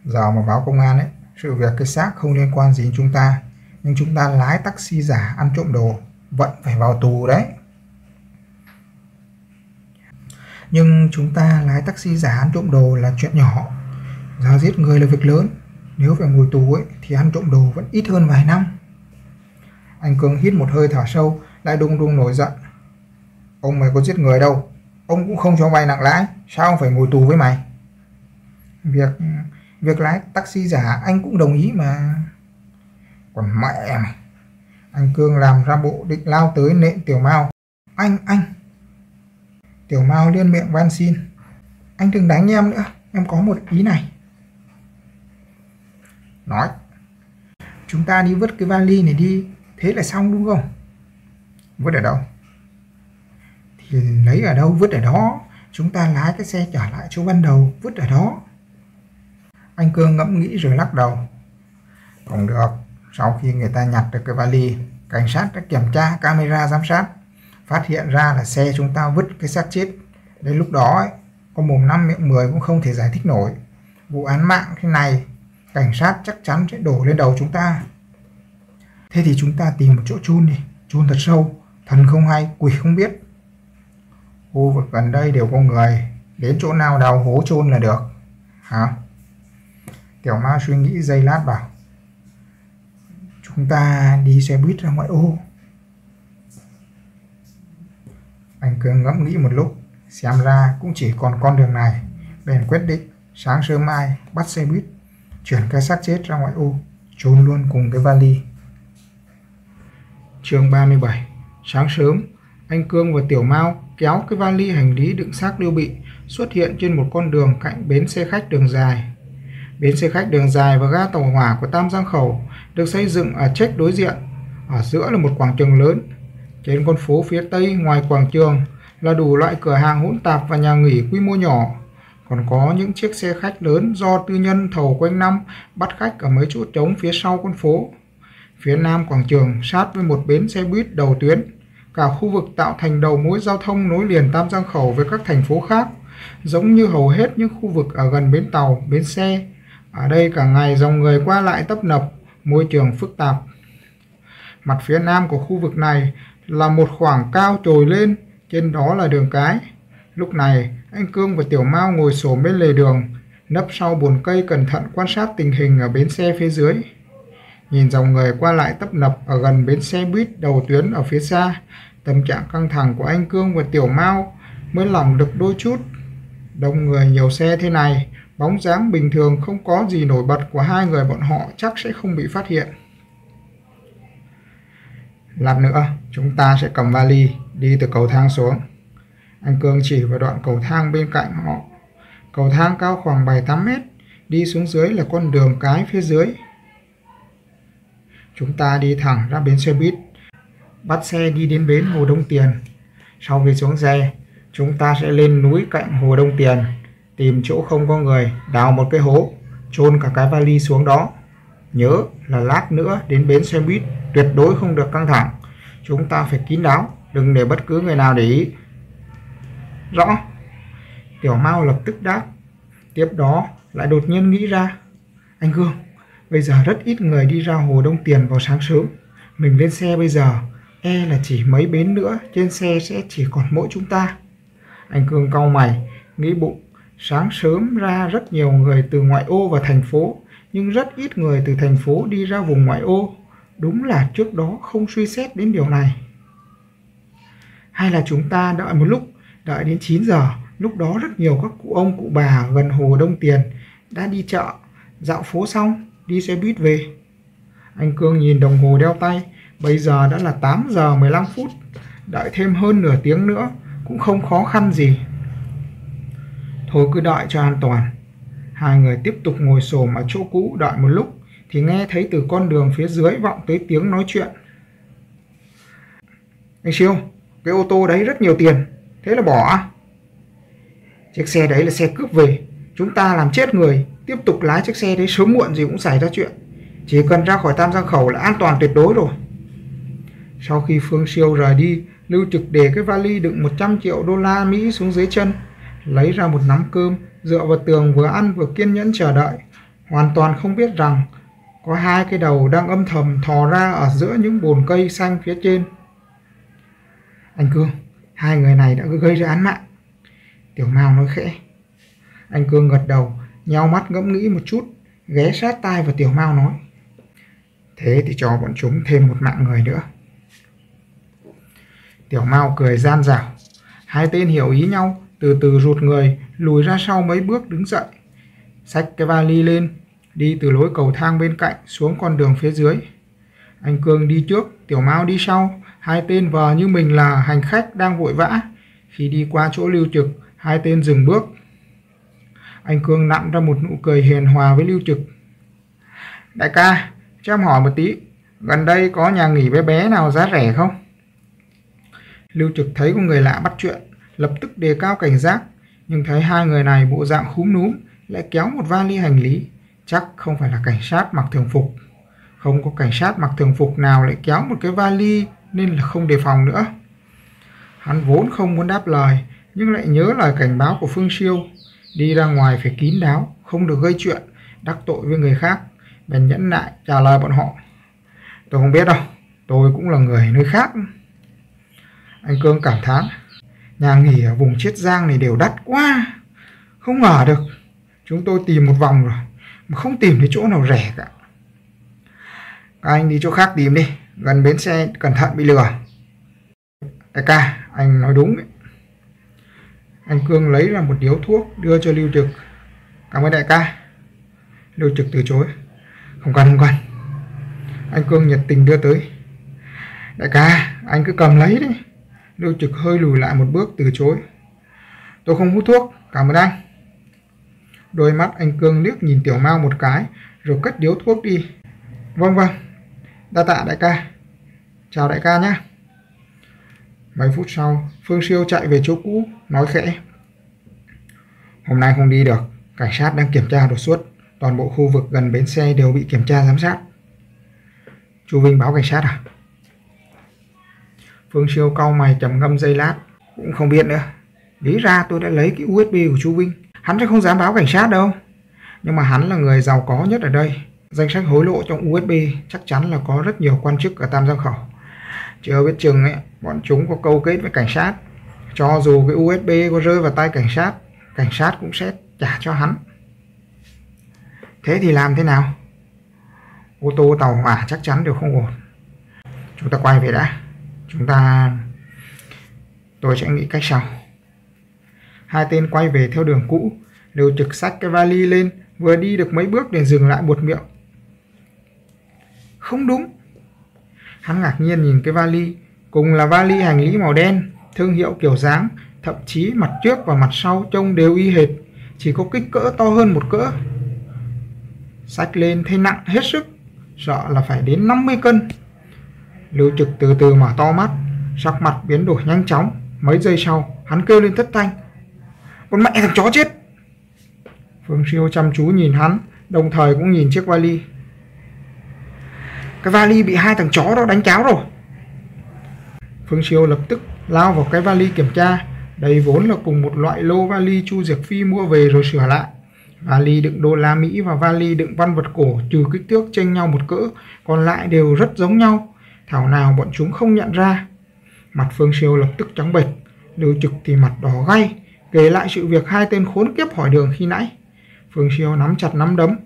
Giờ mà báo công an ấy, sự việc, cái xác không liên quan gì chúng ta. Nhưng chúng ta lái taxi giả ăn trộm đồ, vẫn phải vào tù đấy. Nhưng chúng ta lái taxi giả ăn trộm đồ là chuyện nhỏ. Giờ giết người là việc lớn. Nếu phải ngồi tù ấy, thì ăn trộm đồ vẫn ít hơn vài năm. Anh cương hít một hơi thở sâu, lại đung đung nổi giận. Ông mày có giết người đâu? Ông cũng không cho vay nặng lãi. Sao ông phải ngồi tù với mày? Việc việc lái taxi giả, anh cũng đồng ý mà. Còn mẹ mày, anh cương làm ra bộ định lao tới nện tiểu mao. Anh anh. Tiểu mao liên miệng van xin. Anh đừng đánh em nữa, em có một ý này. Nói, chúng ta đi vứt cái vali này đi, thế là xong đúng không? Vứt ở đâu? Thì lấy ở đâu, vứt ở đó. Chúng ta lái cái xe trở lại chỗ ban đầu, vứt ở đó anh cương ngẫm nghĩ rồi lắc đầu. Không được sau khi người ta nhặt được cái vali cảnh sát đã kiểm tra camera giám sát phát hiện ra là xe chúng ta vứt cái xác chết. Đến lúc đó ấy, có mồm năm miệng mười cũng không thể giải thích nổi. Vụ án mạng thế này cảnh sát chắc chắn sẽ đổ lên đầu chúng ta. Thế thì chúng ta tìm một chỗ chôn đi chôn thật sâu thần không hay quỷ không biết. Khu vực gần đây đều có người đến chỗ nào đào hố chôn là được. Hả? Tiểu ma suy nghĩ giây lát bảo chúng ta đi xe buýt ra ngoại ô anh cứ ngẫm nghĩ một lúc xem ra cũng chỉ còn con đường này bèn quyết định sáng sớm mai bắt xe buýt chuyển cái xác chết ra ngoại ô trốn luôn cùng cái vali chương 37 Sáng sớm, anh Cương và Tiểu Mao kéo cái vali hành lý đựng xác Lưu Bị xuất hiện trên một con đường cạnh bến xe khách đường dài. Bến xe khách đường dài và ga tàu hỏa của Tam Giang Khẩu được xây dựng ở trách đối diện. Ở giữa là một quảng trường lớn. Trên con phố phía tây ngoài quảng trường là đủ loại cửa hàng hỗn tạp và nhà nghỉ quy mô nhỏ. Còn có những chiếc xe khách lớn do tư nhân thầu quanh năm bắt khách ở mấy chỗ trống phía sau con phố. Phía nam quảng trường sát với một bến xe buýt đầu tuyến. Cả khu vực tạo thành đầu mối giao thông nối liền Tam Giang Khẩu với các thành phố khác, giống như hầu hết những khu vực ở gần bến tàu, bến xe. Ở đây cả ngày dòng người qua lại tấp nập, môi trường phức tạp. Mặt phía nam của khu vực này là một khoảng cao trồi lên, trên đó là đường cái. Lúc này, anh Cương và Tiểu Mao ngồi sổ bên lề đường, nấp sau bồn cây cẩn thận quan sát tình hình ở bến xe phía dưới. Nhìn dòng người qua lại tấp nập ở gần bến xe buýt đầu tuyến ở phía xa, tâm trạng căng thẳng của anh Cương và Tiểu Mao mới lỏng được đôi chút. Đông người nhiều xe thế này, bóng dáng bình thường không có gì nổi bật của hai người bọn họ chắc sẽ không bị phát hiện. Lát nữa, chúng ta sẽ cầm vali đi từ cầu thang xuống. Anh Cương chỉ vào đoạn cầu thang bên cạnh họ. Cầu thang cao khoảng 7-8 mét, đi xuống dưới là con đường cái phía dưới. Chúng ta đi thẳng ra bến xe buýt, bắt xe đi đến bến Hồ Đông Tiền. Sau khi xuống xe, chúng ta sẽ lên núi cạnh Hồ Đông Tiền, tìm chỗ không có người, đào một cái hố, chôn cả cái vali xuống đó. Nhớ là lát nữa đến bến xe buýt tuyệt đối không được căng thẳng. Chúng ta phải kín đáo, đừng để bất cứ người nào để ý. Rõ. Tiểu Mao lập tức đáp. Tiếp đó lại đột nhiên nghĩ ra. Anh Gương, bây giờ rất ít người đi ra Hồ Đông Tiền vào sáng sớm. Mình lên xe bây giờ, e là chỉ mấy bến nữa trên xe sẽ chỉ còn mỗi chúng ta. Anh Cương cau mày, nghĩ bụng. Sáng sớm ra rất nhiều người từ ngoại ô và thành phố, nhưng rất ít người từ thành phố đi ra vùng ngoại ô. Đúng là trước đó không suy xét đến điều này. Hay là chúng ta đợi một lúc, đợi đến 9 giờ, lúc đó rất nhiều các cụ ông cụ bà gần hồ Đông Tiền đã đi chợ, dạo phố xong, đi xe buýt về. Anh Cương nhìn đồng hồ đeo tay, bây giờ đã là 8 giờ 15 phút, đợi thêm hơn nửa tiếng nữa cũng không khó khăn gì. Thôi cứ đợi cho an toàn. Hai người tiếp tục ngồi xổm ở chỗ cũ đợi một lúc thì nghe thấy từ con đường phía dưới vọng tới tiếng nói chuyện. Anh Siêu, cái ô tô đấy rất nhiều tiền, thế là bỏ à? Chiếc xe đấy là xe cướp về, chúng ta làm chết người, tiếp tục lái chiếc xe đấy sớm muộn gì cũng xảy ra chuyện. Chỉ cần ra khỏi Tam Giang Khẩu là an toàn tuyệt đối rồi. Sau khi Phương Siêu rời đi, Lưu Trực để cái vali đựng 100 triệu đô la Mỹ xuống dưới chân, lấy ra một nắm cơm, dựa vào tường vừa ăn vừa kiên nhẫn chờ đợi, hoàn toàn không biết rằng có hai cái đầu đang âm thầm thò ra ở giữa những bồn cây xanh phía trên. Anh Cương, hai người này đã gây ra án mạng. Tiểu Mao nói khẽ. Anh Cương gật đầu, nhau mắt ngẫm nghĩ một chút, ghé sát tai vào Tiểu Mao nói. Thế thì cho bọn chúng thêm một mạng người nữa. Tiểu Mao cười gian rảo. Hai tên hiểu ý nhau, từ từ rụt người, lùi ra sau mấy bước đứng dậy. Xách cái vali lên, đi từ lối cầu thang bên cạnh xuống con đường phía dưới. Anh Cương đi trước, Tiểu Mao đi sau, hai tên vờ như mình là hành khách đang vội vã. Khi đi qua chỗ lưu trực, hai tên dừng bước. Anh Cương nặn ra một nụ cười hiền hòa với lưu trực. Đại ca, cho em hỏi một tí, gần đây có nhà nghỉ bé bé nào giá rẻ không? Lưu trực thấy có người lạ bắt chuyện, lập tức đề cao cảnh giác, nhưng thấy hai người này bộ dạng khúm núm, lại kéo một vali hành lý, chắc không phải là cảnh sát mặc thường phục. Không có cảnh sát mặc thường phục nào lại kéo một cái vali nên là không đề phòng nữa. Hắn vốn không muốn đáp lời, nhưng lại nhớ lời cảnh báo của Phương Siêu. Đi ra ngoài phải kín đáo, không được gây chuyện, đắc tội với người khác. Bèn nhẫn nại trả lời bọn họ. Tôi không biết đâu, tôi cũng là người nơi khác. Anh Cương cảm thán, nhà nghỉ ở vùng Chiết Giang này đều đắt quá. Không ngờ được, chúng tôi tìm một vòng rồi, mà không tìm thấy chỗ nào rẻ cả. Các anh đi chỗ khác tìm đi, gần bến xe cẩn thận bị lừa. Đại ca, anh nói đúng ấy. Anh Cương lấy ra một điếu thuốc đưa cho Lưu Trực. Cảm ơn đại ca. Lưu Trực từ chối. Không cần, không cần. Anh Cương nhiệt tình đưa tới. Đại ca, Anh cứ cầm lấy đi. Lưu Trực hơi lùi lại một bước từ chối. Tôi không hút thuốc, cảm ơn anh. Đôi mắt anh Cương liếc nhìn Tiểu Mao một cái, rồi cất điếu thuốc đi. Vâng vâng, đa tạ đại ca. Chào đại ca nhé. Mấy phút sau, Phương Siêu chạy về chỗ cũ, nói khẽ. Hôm nay không đi được, cảnh sát đang kiểm tra đột xuất. Toàn bộ khu vực gần bến xe đều bị kiểm tra giám sát. Chú Vinh báo cảnh sát à? Phương Siêu cau mày trầm ngâm giây lát, cũng không biết nữa. Lý ra tôi đã lấy cái USB của chú Vinh, hắn sẽ không dám báo cảnh sát đâu. Nhưng mà hắn là người giàu có nhất ở đây. Danh sách hối lộ trong USB chắc chắn là có rất nhiều quan chức ở Tam Giang Khẩu. Chưa biết chừng ấy, bọn chúng có câu kết với cảnh sát. Cho dù cái USB có rơi vào tay cảnh sát, cảnh sát cũng sẽ trả cho hắn. Thế thì làm thế nào? Ô tô tàu hỏa chắc chắn đều không ổn. Chúng ta quay về đã. Chúng ta... Tôi sẽ nghĩ cách sau. Hai tên quay về theo đường cũ. Đều trực sách cái vali lên. Vừa đi được mấy bước để dừng lại buột miệng. Không đúng. Hắn ngạc nhiên nhìn cái vali. Cùng là vali hành lý màu đen. Thương hiệu kiểu dáng. Thậm chí mặt trước và mặt sau trông đều y hệt. Chỉ có kích cỡ to hơn một cỡ. Sách lên thấy nặng hết sức. Sợ là phải đến 50 cân. Lưu Trực từ từ mở to mắt, sắc mặt biến đổi nhanh chóng. Mấy giây sau, hắn kêu lên thất thanh. Con mẹ thằng chó chết! Phương Siêu chăm chú nhìn hắn, đồng thời cũng nhìn chiếc vali. Cái vali bị hai thằng chó đó đánh cháo rồi. Phương Siêu lập tức lao vào cái vali kiểm tra. Đây vốn là cùng một loại lô vali Chu Diệc Phi mua về rồi sửa lại. Vali đựng đô la Mỹ và vali đựng văn vật cổ trừ kích thước chênh nhau một cỡ, còn lại đều rất giống nhau. Thảo nào bọn chúng không nhận ra. Mặt Phương Siêu lập tức trắng bệch, Lưu Trực thì mặt đỏ gay, kể lại sự việc hai tên khốn kiếp hỏi đường khi nãy. Phương Siêu nắm chặt nắm đấm,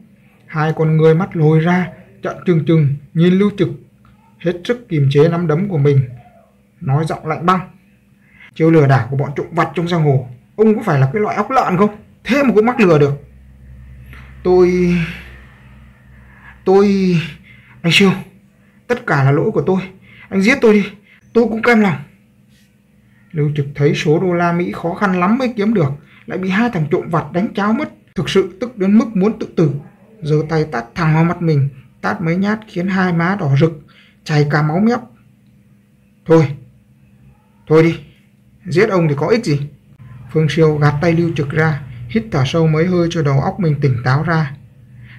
hai con người mắt lồi ra, trận trừng trừng nhìn Lưu Trực, hết sức kiềm chế nắm đấm của mình, nói giọng lạnh băng. Chiêu lừa đảo của bọn trộm vặt trong giang hồ, ông có phải là cái loại óc lợn không? Thế mà cũng mắc lừa được. Tôi... Tôi... Anh Siêu, tất cả là lỗi của tôi. Anh giết tôi đi, tôi cũng cam lòng. Lưu Trực thấy số đô la Mỹ khó khăn lắm mới kiếm được, lại bị hai thằng trộm vặt đánh cháo mất. Thực sự tức đến mức muốn tự tử. Giơ tay tát thẳng vào mặt mình, tát mấy nhát khiến hai má đỏ rực, chảy cả máu mép. Thôi, thôi đi, giết ông thì có ích gì. Phương Siêu gạt tay Lưu Trực ra, hít thở sâu mấy hơi cho đầu óc mình tỉnh táo ra.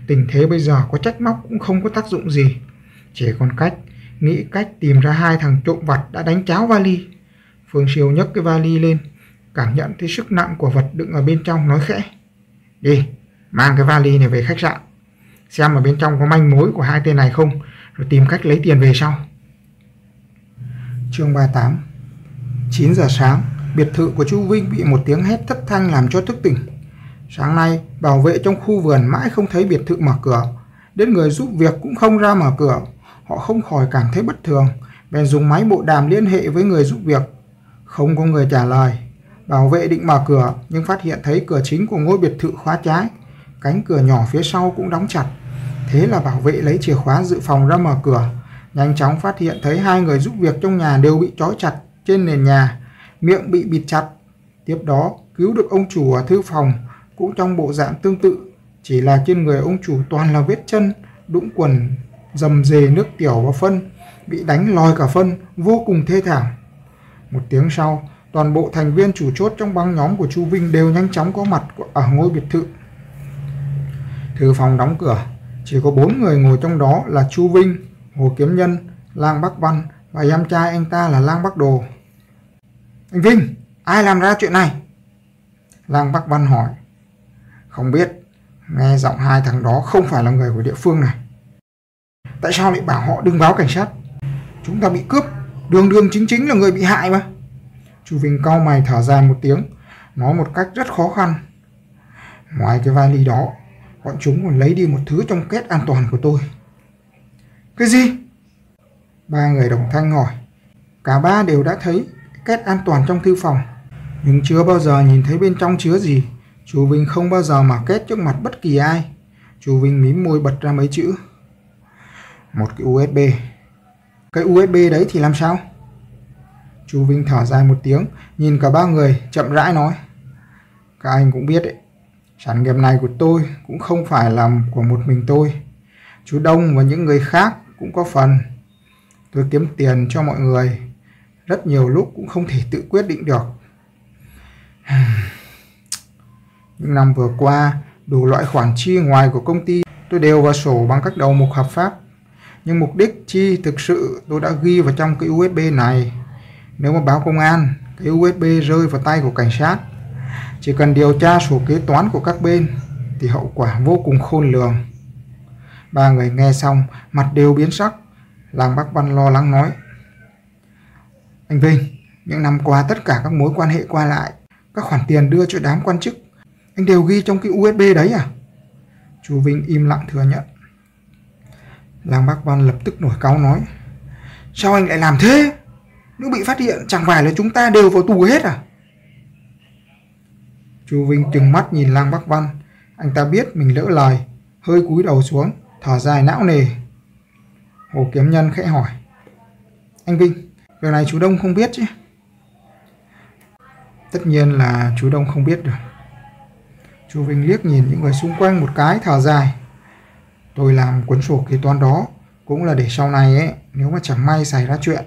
Tình thế bây giờ có trách móc cũng không có tác dụng gì. Chỉ còn cách, nghĩ cách tìm ra hai thằng trộm vặt đã đánh cháo vali. Phương Siêu nhấc cái vali lên, cảm nhận thấy sức nặng của vật đựng ở bên trong nói khẽ. Đi, mang cái vali này về khách sạn. Xem ở bên trong có manh mối của hai tên này không, rồi tìm cách lấy tiền về sau. Chương 38 9 giờ sáng, biệt thự của Chu Vinh bị một tiếng hét thất thanh làm cho thức tỉnh. Sáng nay, bảo vệ trong khu vườn mãi không thấy biệt thự mở cửa. Đến người giúp việc cũng không ra mở cửa. Họ không khỏi cảm thấy bất thường. Bèn dùng máy bộ đàm liên hệ với người giúp việc. Không có người trả lời. Bảo vệ định mở cửa nhưng phát hiện thấy cửa chính của ngôi biệt thự khóa trái. Cánh cửa nhỏ phía sau cũng đóng chặt. Thế là bảo vệ lấy chìa khóa dự phòng ra mở cửa. Nhanh chóng phát hiện thấy hai người giúp việc trong nhà đều bị trói chặt trên nền nhà. Miệng bị bịt chặt. Tiếp đó cứu được ông chủ ở thư phòng cũng trong bộ dạng tương tự, chỉ là trên người ông chủ toàn là vết chân, đũng quần, dầm dề nước tiểu và phân, bị đánh lòi cả phân, vô cùng thê thảm. Một tiếng sau, toàn bộ thành viên chủ chốt trong băng nhóm của Chu Vinh đều nhanh chóng có mặt ở à, ngôi biệt thự. Thư phòng đóng cửa, chỉ có bốn người ngồi trong đó là Chu Vinh, Hồ Kiếm Nhân, Lang Bắc Văn và em trai anh ta là Lang Bắc Đồ. Anh Vinh, ai làm ra chuyện này? Lang Bắc Văn hỏi. Không biết, nghe giọng hai thằng đó không phải là người của địa phương này. Tại sao lại bảo họ đừng báo cảnh sát? Chúng ta bị cướp, đường đường chính chính là người bị hại mà. chu Vinh cau mày thở dài một tiếng, nói một cách rất khó khăn. Ngoài cái vali đó, bọn chúng còn lấy đi một thứ trong kết an toàn của tôi. Cái gì? Ba người đồng thanh hỏi. Cả ba đều đã thấy kết an toàn trong thư phòng, nhưng chưa bao giờ nhìn thấy bên trong chứa gì. Chú Vinh không bao giờ mở kết trước mặt bất kỳ ai. Chú Vinh mím môi bật ra mấy chữ. Một cái USB. Cái USB đấy thì làm sao? Chú Vinh thở dài một tiếng, nhìn cả ba người chậm rãi nói. Các anh cũng biết đấy, sản nghiệp này của tôi cũng không phải là của một mình tôi. Chú Đông và những người khác cũng có phần. Tôi kiếm tiền cho mọi người, rất nhiều lúc cũng không thể tự quyết định được. Những năm vừa qua, đủ loại khoản chi ngoài của công ty tôi đều vào sổ bằng cách đầu mục hợp pháp. Nhưng mục đích chi thực sự tôi đã ghi vào trong cái USB này. Nếu mà báo công an, cái USB rơi vào tay của cảnh sát, chỉ cần điều tra sổ kế toán của các bên thì hậu quả vô cùng khôn lường. Ba người nghe xong, mặt đều biến sắc. Làng bác Văn lo lắng nói. Anh Vinh, những năm qua tất cả các mối quan hệ qua lại, các khoản tiền đưa cho đám quan chức, anh đều ghi trong cái USB đấy à? Chú Vinh im lặng thừa nhận. Làng Bác Văn lập tức nổi cáu nói. Sao anh lại làm thế? Nếu bị phát hiện chẳng phải là chúng ta đều vào tù hết à? Chú Vinh trừng mắt nhìn Lang Bắc Văn. Anh ta biết mình lỡ lời, hơi cúi đầu xuống, thở dài não nề. Hồ Kiếm Nhân khẽ hỏi. Anh Vinh, việc này chú Đông không biết chứ? Tất nhiên là chú Đông không biết được. Chú Vinh liếc nhìn những người xung quanh một cái thở dài. Tôi làm cuốn sổ kế toán đó cũng là để sau này ấy, nếu mà chẳng may xảy ra chuyện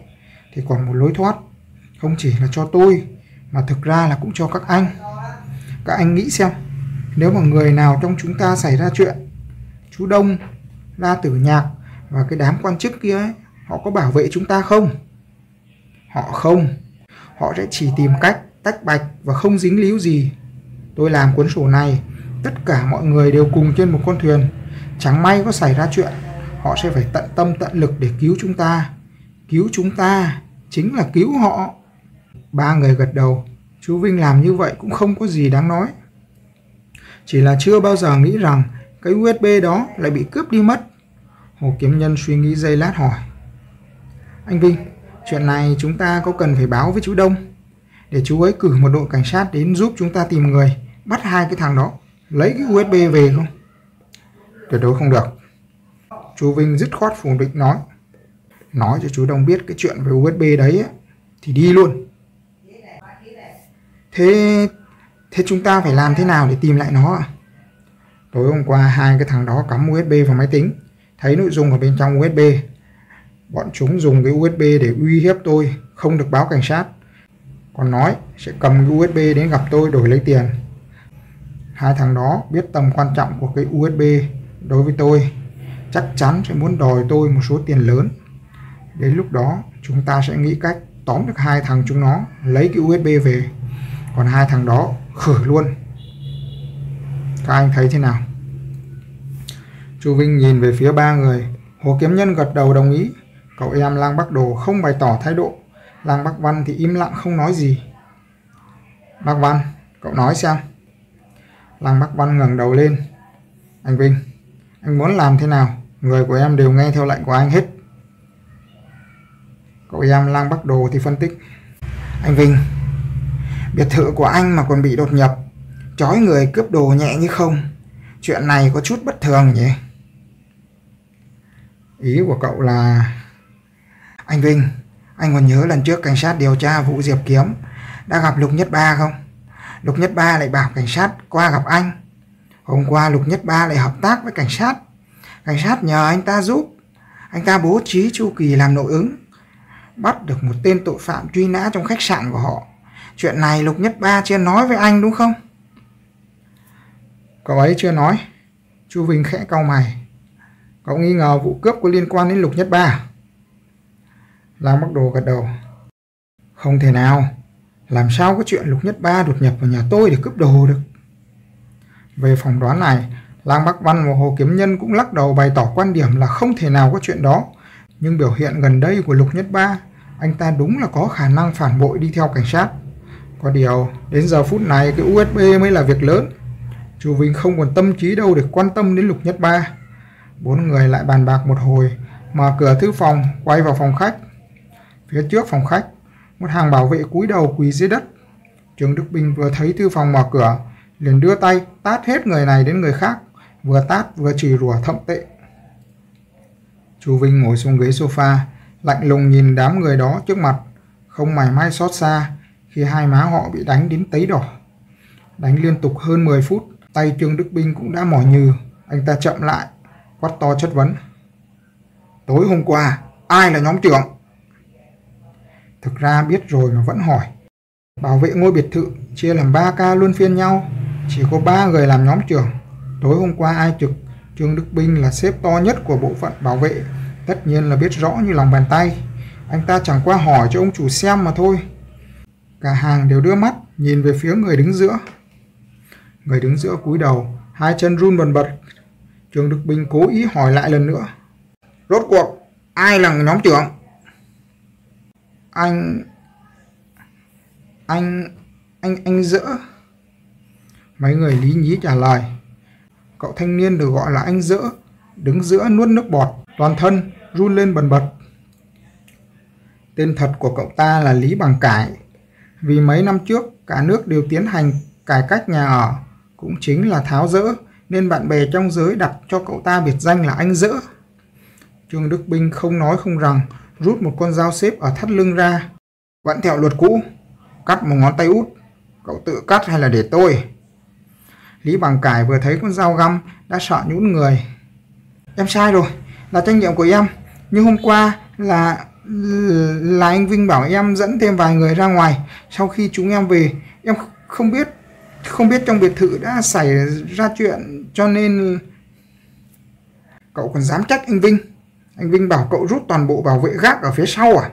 thì còn một lối thoát. Không chỉ là cho tôi mà thực ra là cũng cho các anh. Các anh nghĩ xem, nếu mà người nào trong chúng ta xảy ra chuyện, chú Đông, La Tử Nhạc và cái đám quan chức kia ấy, họ có bảo vệ chúng ta không? Họ không. Họ sẽ chỉ tìm cách tách bạch và không dính líu gì. Tôi làm cuốn sổ này, tất cả mọi người đều cùng trên một con thuyền. Chẳng may có xảy ra chuyện, họ sẽ phải tận tâm tận lực để cứu chúng ta. Cứu chúng ta chính là cứu họ. Ba người gật đầu, chú Vinh làm như vậy cũng không có gì đáng nói. Chỉ là chưa bao giờ nghĩ rằng cái USB đó lại bị cướp đi mất. Hồ Kiếm Nhân suy nghĩ giây lát hỏi. Anh Vinh, chuyện này chúng ta có cần phải báo với chú Đông? Để chú ấy cử một đội cảnh sát đến giúp chúng ta tìm người, bắt hai cái thằng đó, lấy cái USB về không? Tuyệt đối không được. Chú Vinh dứt khoát phủ định nói. Nói cho chú Đông biết cái chuyện về USB đấy ấy, thì đi luôn. Thế thế chúng ta phải làm thế nào để tìm lại nó ạ? Tối hôm qua hai cái thằng đó cắm USB vào máy tính, thấy nội dung ở bên trong USB. Bọn chúng dùng cái USB để uy hiếp tôi, không được báo cảnh sát. Còn nói sẽ cầm cái USB đến gặp tôi đổi lấy tiền. Hai thằng đó biết tầm quan trọng của cái USB đối với tôi, chắc chắn sẽ muốn đòi tôi một số tiền lớn. Đến lúc đó chúng ta sẽ nghĩ cách tóm được hai thằng chúng nó lấy cái USB về. Còn hai thằng đó khử luôn. Các anh thấy thế nào? Chu Vinh nhìn về phía ba người. Hồ Kiếm Nhân gật đầu đồng ý. Cậu em Lang Bắc Đồ không bày tỏ thái độ. Lang Bắc Văn thì im lặng không nói gì. Bắc Văn cậu nói xem. Lang Bắc Văn ngẩng đầu lên. Anh Vinh anh muốn làm thế nào người của em đều nghe theo lệnh của anh hết cậu em Lang bắt Đồ thì phân tích anh Vinh Biệt thự của anh mà còn bị đột nhập, trói người cướp đồ nhẹ như không. Chuyện này có chút bất thường nhỉ? Ý của cậu là... Anh Vinh, anh còn nhớ lần trước cảnh sát điều tra vụ Diệp Kiếm đã gặp Lục Nhất Ba không? Lục Nhất Ba lại bảo cảnh sát qua gặp anh. Hôm qua Lục Nhất Ba lại hợp tác với cảnh sát. Cảnh sát nhờ anh ta giúp. Anh ta bố trí Chu Kỳ làm nội ứng. Bắt được một tên tội phạm truy nã trong khách sạn của họ. Chuyện này Lục Nhất Ba chưa nói với anh, đúng không? Cậu ấy chưa nói. Chu Vinh khẽ cau mày. Cậu nghi ngờ vụ cướp có liên quan đến Lục Nhất Ba. À? Lam Bắc Đồ gật đầu. Không thể nào. Làm sao có chuyện Lục Nhất Ba đột nhập vào nhà tôi để cướp đồ được? Về phỏng đoán này, Lang Bắc Văn và Hồ Kiếm Nhân cũng lắc đầu bày tỏ quan điểm là không thể nào có chuyện đó. Nhưng biểu hiện gần đây của Lục Nhất Ba, anh ta đúng là có khả năng phản bội đi theo cảnh sát. Có điều, đến giờ phút này cái USB mới là việc lớn. Chú Vinh không còn tâm trí đâu để quan tâm đến Lục Nhất Ba. Bốn người lại bàn bạc một hồi, mở cửa thư phòng, quay vào phòng khách. Phía trước phòng khách, một hàng bảo vệ cúi đầu quỳ dưới đất. Trường Đức Bình vừa thấy thư phòng mở cửa, liền đưa tay tát hết người này đến người khác, vừa tát vừa chỉ rủa thậm tệ. Chú Vinh ngồi xuống ghế sofa, lạnh lùng nhìn đám người đó trước mặt, không mảy may xót xa khi hai má họ bị đánh đến tấy đỏ. Đánh liên tục hơn 10 phút, tay Trương Đức Binh cũng đã mỏi nhừ, anh ta chậm lại, quát to chất vấn. Tối hôm qua, ai là nhóm trưởng? Thực ra biết rồi mà vẫn hỏi. Bảo vệ ngôi biệt thự chia làm 3 ca luân phiên nhau, chỉ có 3 người làm nhóm trưởng. Tối hôm qua ai trực, Trương Đức Binh là sếp to nhất của bộ phận bảo vệ, tất nhiên là biết rõ như lòng bàn tay. Anh ta chẳng qua hỏi cho ông chủ xem mà thôi. Cả hàng đều đưa mắt nhìn về phía người đứng giữa. Người đứng giữa cúi đầu, hai chân run bần bật. Trương Đức Binh cố ý hỏi lại lần nữa. Rốt cuộc, ai là nhóm trưởng? Anh... Anh... Anh... Anh dỡ. Mấy người lý nhí trả lời. Cậu thanh niên được gọi là anh dỡ, đứng giữa nuốt nước bọt, toàn thân run lên bần bật. Tên thật của cậu ta là Lý Bằng Cải. Vì mấy năm trước, cả nước đều tiến hành cải cách nhà ở, cũng chính là tháo dỡ nên bạn bè trong giới đặt cho cậu ta biệt danh là anh dỡ. Trương Đức Binh không nói không rằng, rút một con dao xếp ở thắt lưng ra. Vẫn theo luật cũ, cắt một ngón tay út. Cậu tự cắt hay là để tôi? Lý Bằng Cải vừa thấy con dao găm đã sợ nhũn người. Em sai rồi, là trách nhiệm của em. Nhưng hôm qua là là anh Vinh bảo em dẫn thêm vài người ra ngoài. Sau khi chúng em về, em không biết không biết trong biệt thự đã xảy ra chuyện cho nên cậu còn dám trách anh Vinh. Anh Vinh bảo cậu rút toàn bộ bảo vệ gác ở phía sau à?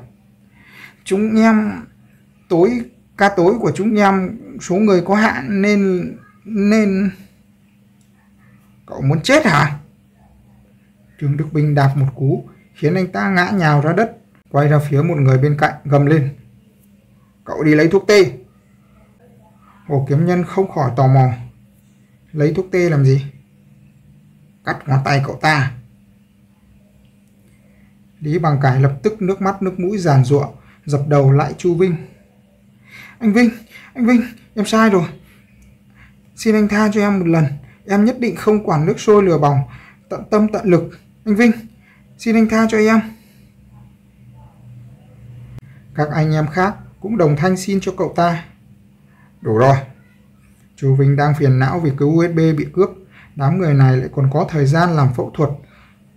Chúng em tối ca tối của chúng em số người có hạn nên nên cậu muốn chết hả? Trương Đức Bình đạp một cú khiến anh ta ngã nhào ra đất, quay ra phía một người bên cạnh gầm lên. Cậu đi lấy thuốc tê. Hồ Kiếm Nhân không khỏi tò mò. Lấy thuốc tê làm gì? Cắt ngón tay cậu ta. Lý Bằng Cải lập tức nước mắt nước mũi giàn giụa, dập đầu lại Chu Vinh. Anh Vinh, anh Vinh, em sai rồi. Xin anh tha cho em một lần, em nhất định không quản nước sôi lửa bỏng, tận tâm tận lực. Anh Vinh, xin anh tha cho em. Các anh em khác cũng đồng thanh xin cho cậu ta. Đủ rồi. Chú Vinh đang phiền não vì cái USB bị cướp. Đám người này lại còn có thời gian làm phẫu thuật,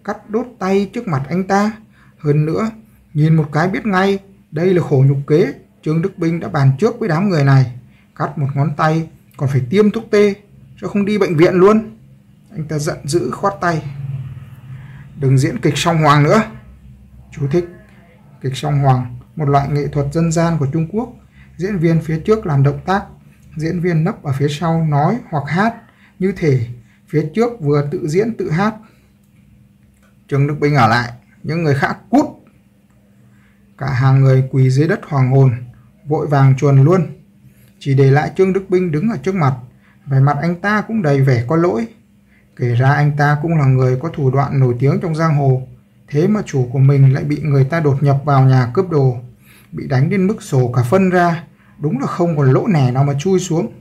cắt đốt tay trước mặt anh ta. Hơn nữa, nhìn một cái biết ngay, đây là khổ nhục kế. Trương Đức Binh đã bàn trước với đám người này. Cắt một ngón tay, còn phải tiêm thuốc tê, cho không đi bệnh viện luôn. Anh ta giận dữ khoát tay. Đừng diễn kịch song hoàng nữa. Chú thích. Kịch song hoàng, một loại nghệ thuật dân gian của Trung Quốc. Diễn viên phía trước làm động tác, diễn viên nấp ở phía sau nói hoặc hát như thể phía trước vừa tự diễn tự hát. Trương Đức Binh ở lại, những người khác cút. Cả hàng người quỳ dưới đất hoàng hồn, vội vàng chuồn luôn. Chỉ để lại Trương Đức Binh đứng ở trước mặt, vẻ mặt anh ta cũng đầy vẻ có lỗi. Kể ra anh ta cũng là người có thủ đoạn nổi tiếng trong giang hồ, thế mà chủ của mình lại bị người ta đột nhập vào nhà cướp đồ, bị đánh đến mức sổ cả phân ra, đúng là không còn lỗ nẻ nào mà chui xuống.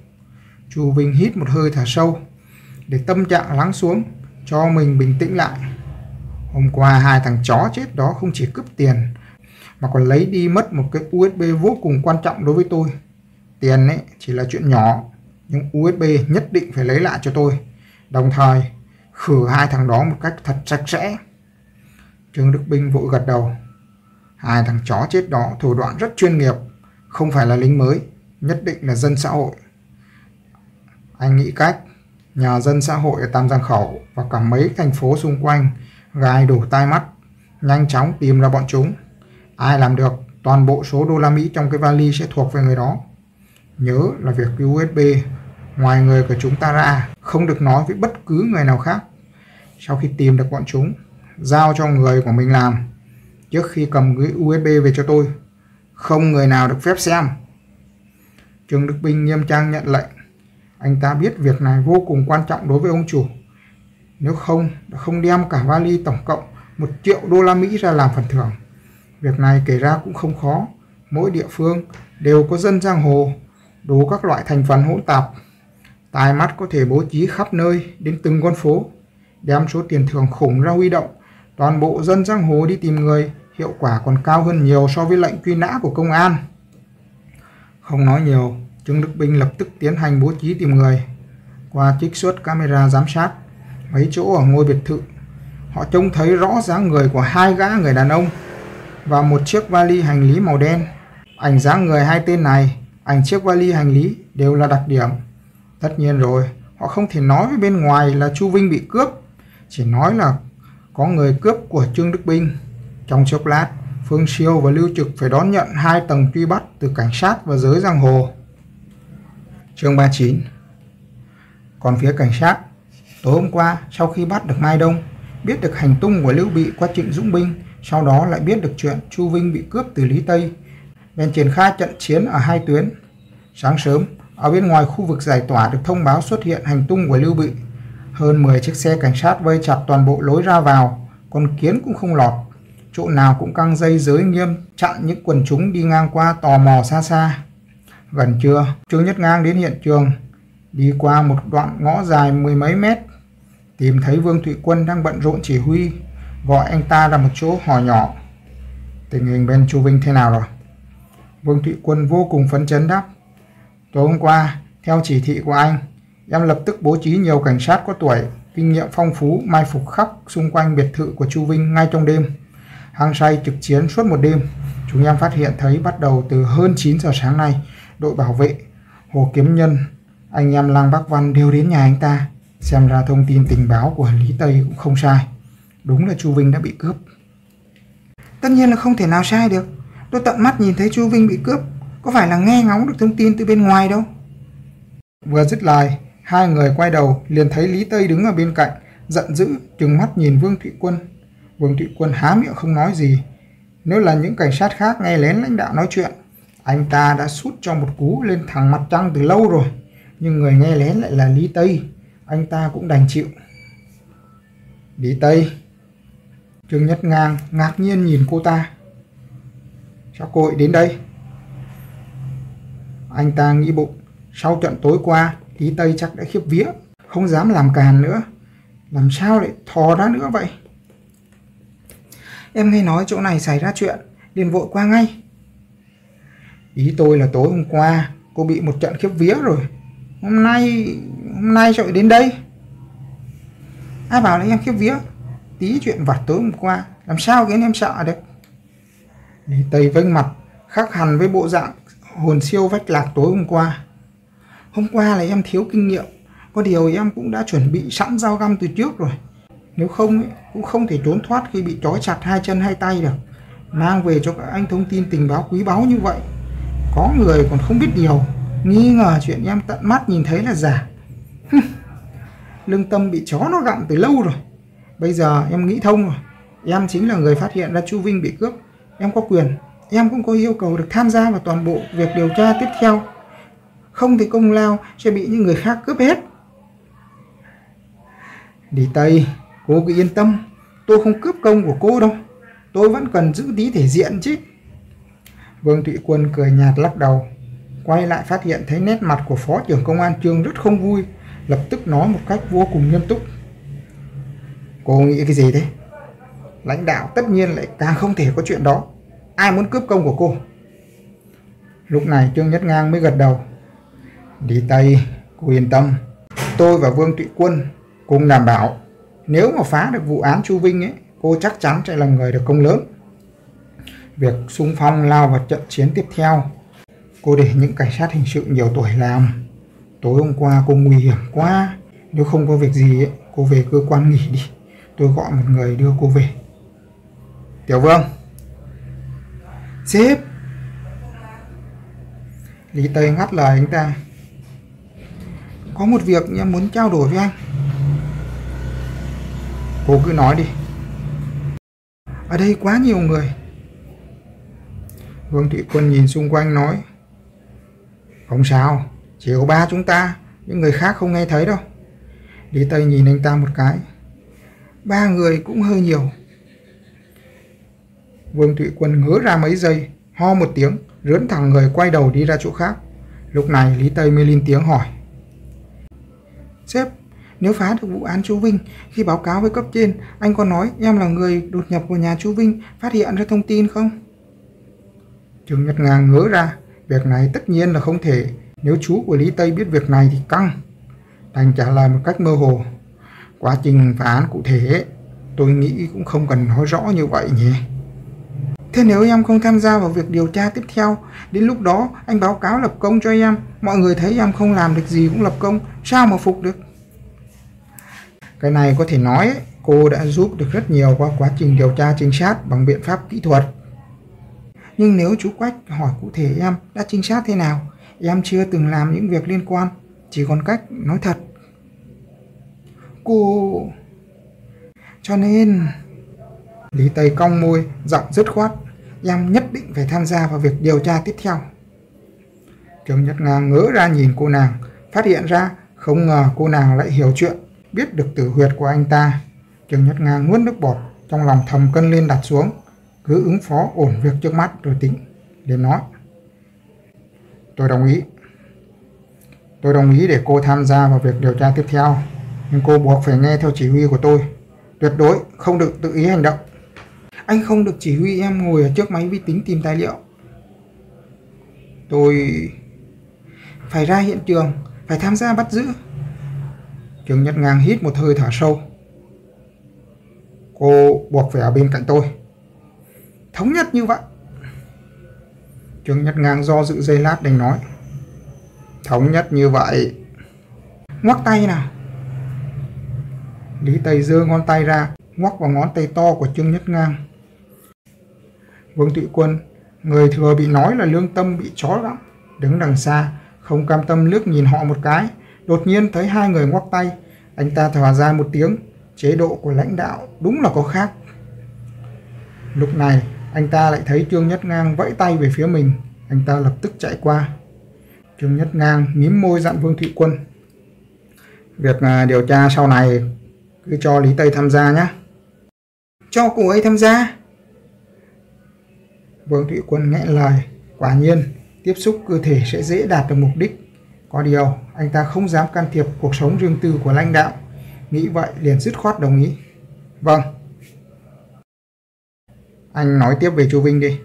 Chu Vinh hít một hơi thở sâu, để tâm trạng lắng xuống, cho mình bình tĩnh lại. Hôm qua hai thằng chó chết đó không chỉ cướp tiền, mà còn lấy đi mất một cái USB vô cùng quan trọng đối với tôi. Tiền ấy chỉ là chuyện nhỏ, nhưng USB nhất định phải lấy lại cho tôi. Đồng thời, khử hai thằng đó một cách thật sạch sẽ. Trương Đức Binh vội gật đầu. Hai thằng chó chết đó thủ đoạn rất chuyên nghiệp, không phải là lính mới, nhất định là dân xã hội. Anh nghĩ cách nhờ dân xã hội ở Tam Giang Khẩu và cả mấy thành phố xung quanh gai đủ tai mắt, nhanh chóng tìm ra bọn chúng. Ai làm được, toàn bộ số đô la Mỹ trong cái vali sẽ thuộc về người đó. Nhớ là việc USB ngoài người của chúng ta ra không được nói với bất cứ người nào khác. Sau khi tìm được bọn chúng, giao cho người của mình làm. Trước khi cầm cái USB về cho tôi, không người nào được phép xem. Trương Đức Bình nghiêm trang nhận lệnh. Anh ta biết việc này vô cùng quan trọng đối với ông chủ. Nếu không, không đem cả vali tổng cộng một triệu đô la Mỹ ra làm phần thưởng. Việc này kể ra cũng không khó. Mỗi địa phương đều có dân giang hồ, đủ các loại thành phần hỗn tạp. Tài mắt có thể bố trí khắp nơi đến từng con phố, đem số tiền thưởng khủng ra huy động. Toàn bộ dân giang hồ đi tìm người, hiệu quả còn cao hơn nhiều so với lệnh truy nã của công an. Không nói nhiều, Trương Đức Binh lập tức tiến hành bố trí tìm người. Qua trích xuất camera giám sát, mấy chỗ ở ngôi biệt thự, họ trông thấy rõ dáng người của hai gã người đàn ông và một chiếc vali hành lý màu đen. Ảnh dáng người hai tên này, ảnh chiếc vali hành lý đều là đặc điểm. Tất nhiên rồi, họ không thể nói với bên ngoài là Chu Vinh bị cướp, chỉ nói là có người cướp của Trương Đức Binh. Trong chốc lát, Phương Siêu và Lưu Trực phải đón nhận hai tầng truy bắt từ cảnh sát và giới giang hồ. Chương 39 Còn phía cảnh sát, tối hôm qua sau khi bắt được Mai Đông, biết được hành tung của Lưu Bị qua Trịnh Dũng Binh, sau đó lại biết được chuyện Chu Vinh bị cướp từ Lý Tây, bèn triển khai trận chiến ở hai tuyến. Sáng sớm, ở bên ngoài khu vực giải tỏa được thông báo xuất hiện hành tung của Lưu Bị. Hơn 10 chiếc xe cảnh sát vây chặt toàn bộ lối ra vào, con kiến cũng không lọt. Chỗ nào cũng căng dây giới nghiêm, chặn những quần chúng đi ngang qua tò mò xa xa. Gần trưa, Trương Nhất Ngang đến hiện trường, đi qua một đoạn ngõ dài mười mấy mét, tìm thấy Vương Thụy Quân đang bận rộn chỉ huy, gọi anh ta ra một chỗ hỏi nhỏ. Tình hình bên Chu Vinh thế nào rồi? Vương Thụy Quân vô cùng phấn chấn đáp. Tối hôm qua, theo chỉ thị của anh, em lập tức bố trí nhiều cảnh sát có tuổi, kinh nghiệm phong phú mai phục khắp xung quanh biệt thự của Chu Vinh ngay trong đêm. Hang say trực chiến suốt một đêm, chúng em phát hiện thấy bắt đầu từ hơn 9 giờ sáng nay, đội bảo vệ, Hồ Kiếm Nhân, anh em Lang Bắc Văn đều đến nhà anh ta. Xem ra thông tin tình báo của Lý Tây cũng không sai. Đúng là Chu Vinh đã bị cướp. Tất nhiên là không thể nào sai được. Tôi tận mắt nhìn thấy Chu Vinh bị cướp. Có phải là nghe ngóng được thông tin từ bên ngoài đâu. Vừa dứt lời, hai người quay đầu liền thấy Lý Tây đứng ở bên cạnh, giận dữ, trừng mắt nhìn Vương Thụy Quân. Vương Thụy Quân há miệng không nói gì. Nếu là những cảnh sát khác nghe lén lãnh đạo nói chuyện, anh ta đã sút cho một cú lên thẳng mặt trăng từ lâu rồi. Nhưng người nghe lén lại là Lý Tây. Anh ta cũng đành chịu. Lý Tây. Trương Nhất Ngang ngạc nhiên nhìn cô ta. Sao cô ấy đến đây? Anh ta nghĩ bụng. Sau trận tối qua, Lý Tây chắc đã khiếp vía. Không dám làm càn nữa. Làm sao lại thò ra nữa vậy? Em nghe nói chỗ này xảy ra chuyện. liền vội qua ngay. Ý tôi là tối hôm qua cô bị một trận khiếp vía rồi. Hôm nay hôm nay sao đến đây? Ai bảo là em khiếp vía? Tí chuyện vặt tối hôm qua làm sao khiến em sợ được? Lý Tây vênh mặt khác hẳn với bộ dạng hồn siêu vách lạc tối hôm qua. Hôm qua là em thiếu kinh nghiệm, có điều em cũng đã chuẩn bị sẵn dao găm từ trước rồi. Nếu không ấy, cũng không thể trốn thoát khi bị trói chặt hai chân hai tay được. Mang về cho các anh thông tin tình báo quý báu như vậy có người còn không biết điều nghi ngờ chuyện em tận mắt nhìn thấy là giả lương tâm bị chó nó gặm từ lâu rồi bây giờ em nghĩ thông rồi. Em chính là người phát hiện ra chu vinh bị cướp. Em có quyền em cũng có yêu cầu được tham gia vào toàn bộ việc điều tra tiếp theo. Không thì công lao sẽ bị những người khác cướp hết. Đi tây cô cứ yên tâm. Tôi không cướp công của cô đâu. Tôi vẫn cần giữ tí thể diện chứ. Vương Thụy Quân cười nhạt lắc đầu. Quay lại phát hiện thấy nét mặt của Phó trưởng Công an Trương rất không vui, lập tức nói một cách vô cùng nghiêm túc. Cô nghĩ cái gì thế? Lãnh đạo tất nhiên lại càng không thể có chuyện đó. Ai muốn cướp công của cô? Lúc này Trương Nhất Ngang mới gật đầu. Đi Tây, cô yên tâm. Tôi và Vương Thụy Quân cùng đảm bảo nếu mà phá được vụ án Chu Vinh ấy, cô chắc chắn sẽ là người được công lớn việc xung phong lao vào trận chiến tiếp theo. Cô để những cảnh sát hình sự nhiều tuổi làm. Tối hôm qua cô nguy hiểm quá. Nếu không có việc gì ấy, cô về cơ quan nghỉ đi. Tôi gọi một người đưa cô về. Tiểu Vương. Sếp. Lý Tây ngắt lời anh ta. Có một việc em muốn trao đổi với anh. Cô cứ nói đi. Ở đây quá nhiều người Vương Thị Quân nhìn xung quanh nói Không sao, Chỉ có ba chúng ta, Những người khác không nghe thấy đâu Lý Tây nhìn anh ta một cái Ba người cũng hơi nhiều Vương Thụy Quân ngứa ra mấy giây Ho một tiếng Rướn thẳng người quay đầu đi ra chỗ khác Lúc này Lý Tây mới lên tiếng hỏi Sếp Nếu phá được vụ án chú Vinh Khi báo cáo với cấp trên Anh có nói em là người đột nhập vào nhà chú Vinh Phát hiện ra thông tin không? Trương Nhật Nga ngớ ra, Việc này tất nhiên là không thể. Nếu chú của Lý Tây biết việc này thì căng. Đành trả lời một cách mơ hồ. Quá trình phá án cụ thể, tôi nghĩ cũng không cần nói rõ như vậy nhỉ. Thế nếu em không tham gia vào việc điều tra tiếp theo, đến lúc đó anh báo cáo lập công cho em, mọi người thấy em không làm được gì cũng lập công, sao mà phục được? Cái này có thể nói cô đã giúp được rất nhiều qua quá trình điều tra trinh sát bằng biện pháp kỹ thuật. Nhưng nếu chú Quách hỏi cụ thể em đã trinh sát thế nào, em chưa từng làm những việc liên quan, chỉ còn cách nói thật. Cô... Cho nên... Lý Tây cong môi, giọng dứt khoát. Em nhất định phải tham gia vào việc điều tra tiếp theo. trường nhật Ngang ngỡ ra nhìn cô nàng, phát hiện ra không ngờ cô nàng lại hiểu chuyện, biết được tử huyệt của anh ta. trường nhật Ngang nuốt nước bọt, trong lòng thầm cân lên đặt xuống, cứ ứng phó ổn việc trước mắt rồi tính. liền nói. Tôi đồng ý. Tôi đồng ý để cô tham gia vào việc điều tra tiếp theo, nhưng cô buộc phải nghe theo chỉ huy của tôi. Tuyệt đối không được tự ý hành động. Anh không được chỉ huy em ngồi ở trước máy vi tính tìm tài liệu. Tôi phải ra hiện trường, phải tham gia bắt giữ. trường nhật Ngang hít một hơi thở sâu. Cô buộc phải ở bên cạnh tôi. Thống nhất như vậy. trường nhật Ngang do dự giây lát đành nói. Thống nhất như vậy. Ngoắc tay nào. Lý Tây giơ ngón tay ra, ngoắc vào ngón tay to của Trương Nhất Ngang. Vương Tụy Quân, người thừa bị nói là lương tâm bị chó gặm, đứng đằng xa, không cam tâm lướt nhìn họ một cái, đột nhiên thấy hai người ngoắc tay, anh ta thở ra một tiếng, chế độ của lãnh đạo đúng là có khác. Lúc này, anh ta lại thấy Trương Nhất Ngang vẫy tay về phía mình, anh ta lập tức chạy qua. Trương Nhất Ngang mím môi dặn Vương Thụy Quân. Việc à, điều tra sau này cứ cho Lý Tây tham gia nhé. Cho cô ấy tham gia? Vương Thụy Quân nghẹn lời. Quả nhiên, tiếp xúc cơ thể sẽ dễ đạt được mục đích. Có điều, anh ta không dám can thiệp cuộc sống riêng tư của lãnh đạo. Nghĩ vậy liền dứt khoát đồng ý. Vâng. Anh nói tiếp về Chu Vinh đi.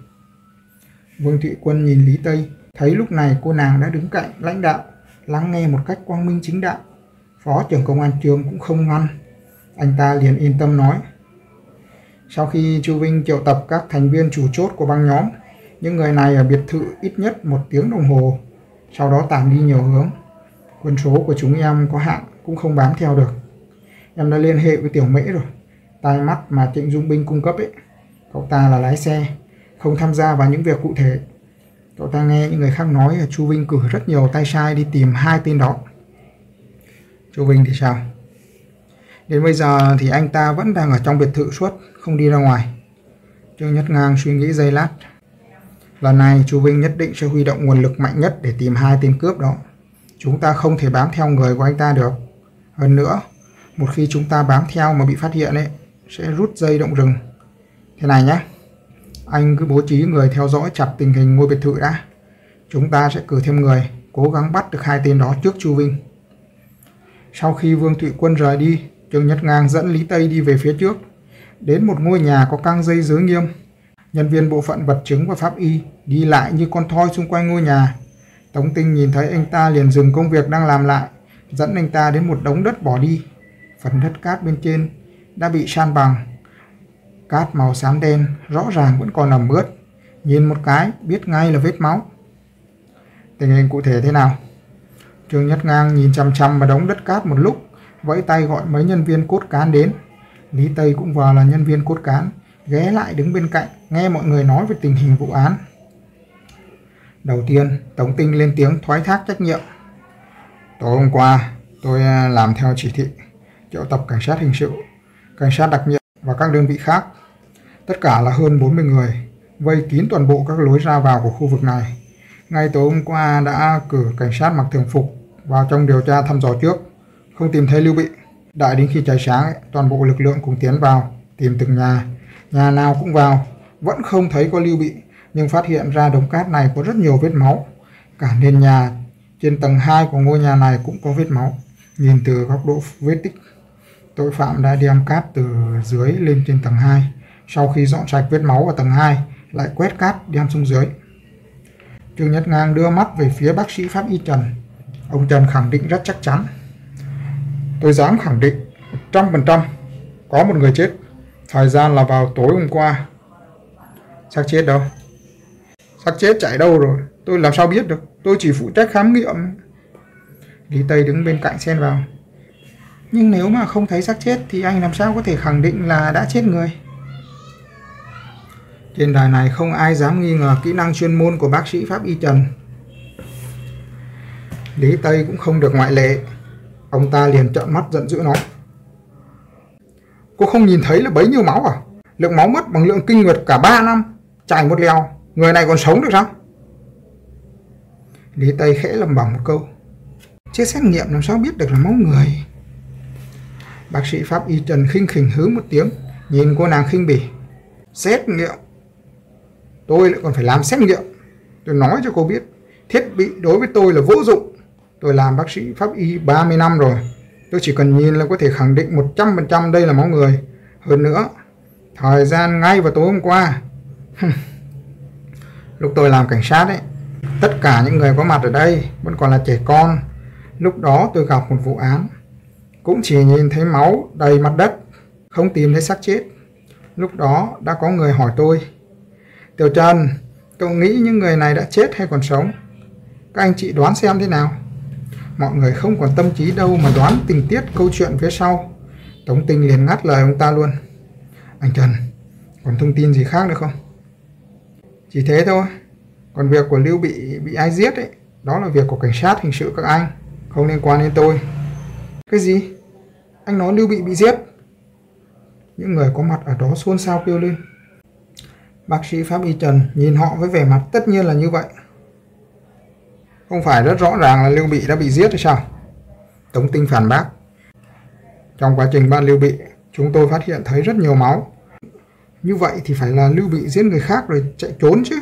Vương Thụy Quân nhìn Lý Tây, thấy lúc này cô nàng đã đứng cạnh lãnh đạo, lắng nghe một cách quang minh chính đạo. Phó trưởng công an trường cũng không ngăn. Anh ta liền yên tâm nói. Sau khi Chu Vinh triệu tập các thành viên chủ chốt của băng nhóm, những người này ở biệt thự ít nhất một tiếng đồng hồ, sau đó tản đi nhiều hướng. Quân số của chúng em có hạn cũng không bám theo được. Em đã liên hệ với Tiểu Mễ rồi. Tai mắt mà Trịnh Dung Binh cung cấp ấy. Cậu ta là lái xe, không tham gia vào những việc cụ thể. Cậu ta nghe những người khác nói là Chu Vinh cử rất nhiều tay sai đi tìm hai tên đó. Chu Vinh thì sao? Đến bây giờ thì anh ta vẫn đang ở trong biệt thự suốt, không đi ra ngoài. Trương Nhất Ngang suy nghĩ giây lát. Lần này chú Vinh nhất định sẽ huy động nguồn lực mạnh nhất để tìm hai tên cướp đó. Chúng ta không thể bám theo người của anh ta được. Hơn nữa, một khi chúng ta bám theo mà bị phát hiện ấy, sẽ rút dây động rừng. Thế này nhé, anh cứ bố trí người theo dõi chặt tình hình ngôi biệt thự đã. Chúng ta sẽ cử thêm người, cố gắng bắt được hai tên đó trước Chu Vinh. Sau khi Vương Thụy Quân rời đi, Trương Nhất Ngang dẫn Lý Tây đi về phía trước, đến một ngôi nhà có căng dây giới nghiêm. Nhân viên bộ phận vật chứng và pháp y đi lại như con thoi xung quanh ngôi nhà. Tống Tinh nhìn thấy anh ta liền dừng công việc đang làm lại, dẫn anh ta đến một đống đất bỏ đi. Phần đất cát bên trên đã bị san bằng. Cát màu xám đen rõ ràng vẫn còn ẩm ướt. Nhìn một cái biết ngay là vết máu. Tình hình cụ thể thế nào? Trương Nhất Ngang nhìn chăm chăm vào đống đất cát một lúc vẫy tay gọi mấy nhân viên cốt cán đến. Lý Tây cũng vào là nhân viên cốt cán, ghé lại đứng bên cạnh, nghe mọi người nói về tình hình vụ án. Đầu tiên, Tống Tinh lên tiếng thoái thác trách nhiệm. Tối hôm qua, tôi à, làm theo chỉ thị, triệu tập cảnh sát hình sự, cảnh sát đặc nhiệm và các đơn vị khác. Tất cả là hơn 40 người, vây kín toàn bộ các lối ra vào của khu vực này. Ngay tối hôm qua đã cử cảnh sát mặc thường phục vào trong điều tra thăm dò trước không tìm thấy Lưu Bị. Đợi đến khi trời sáng, ấy, toàn bộ lực lượng cùng tiến vào, tìm từng nhà. Nhà nào cũng vào, vẫn không thấy có Lưu Bị, nhưng phát hiện ra đống cát này có rất nhiều vết máu. Cả nền nhà trên tầng 2 của ngôi nhà này cũng có vết máu. Nhìn từ góc độ vết tích, tội phạm đã đem cát từ dưới lên trên tầng 2. Sau khi dọn sạch vết máu ở tầng 2, lại quét cát đem xuống dưới. Trương Nhất Ngang đưa mắt về phía bác sĩ Pháp Y Trần. Ông Trần khẳng định rất chắc chắn. Tôi dám khẳng định 100% có một người chết. Thời gian là vào tối hôm qua. Xác chết đâu? Xác chết chạy đâu rồi? Tôi làm sao biết được? Tôi chỉ phụ trách khám nghiệm. Lý Tây đứng bên cạnh xen vào. Nhưng nếu mà không thấy xác chết thì anh làm sao có thể khẳng định là đã chết người? Trên đài này không ai dám nghi ngờ kỹ năng chuyên môn của bác sĩ Pháp Y Trần. Lý Tây cũng không được ngoại lệ. Ông ta liền trợn mắt giận dữ nói. Cô không nhìn thấy là bấy nhiêu máu à? Lượng máu mất bằng lượng kinh nguyệt cả 3 năm. Chảy một lèo, người này còn sống được sao? Lý Tây khẽ lầm bẩm một câu. chiếc xét nghiệm làm sao biết được là máu người. Bác sĩ Pháp Y Trần khinh khỉnh hứ một tiếng, nhìn cô nàng khinh bỉ. Xét nghiệm? Tôi lại còn phải làm xét nghiệm. Tôi nói cho cô biết, thiết bị đối với tôi là vô dụng. Tôi làm bác sĩ Pháp Y 30 năm rồi. Tôi chỉ cần nhìn là có thể khẳng định 100% đây là máu người. Hơn nữa, thời gian ngay vào tối hôm qua. Lúc tôi làm cảnh sát ấy, tất cả những người có mặt ở đây vẫn còn là trẻ con. Lúc đó tôi gặp một vụ án. Cũng chỉ nhìn thấy máu đầy mặt đất, không tìm thấy xác chết. Lúc đó đã có người hỏi tôi. Tiểu Trần, cậu nghĩ những người này đã chết hay còn sống? Các anh chị đoán xem thế nào? Mọi người không còn tâm trí đâu mà đoán tình tiết câu chuyện phía sau. Tống Tinh liền ngắt lời ông ta luôn. Anh Trần, còn thông tin gì khác nữa không? Chỉ thế thôi. Còn việc của Lưu bị bị ai giết ấy, đó là việc của cảnh sát hình sự các anh, không liên quan đến tôi. Cái gì? Anh nói Lưu bị bị giết? Những người có mặt ở đó xôn xao kêu lên. Bác sĩ Pháp Y Trần nhìn họ với vẻ mặt tất nhiên là như vậy. Không phải rất rõ ràng là Lưu Bị đã bị giết hay sao? Tống Tinh phản bác. Trong quá trình ban Lưu Bị, chúng tôi phát hiện thấy rất nhiều máu. Như vậy thì phải là Lưu Bị giết người khác rồi chạy trốn chứ.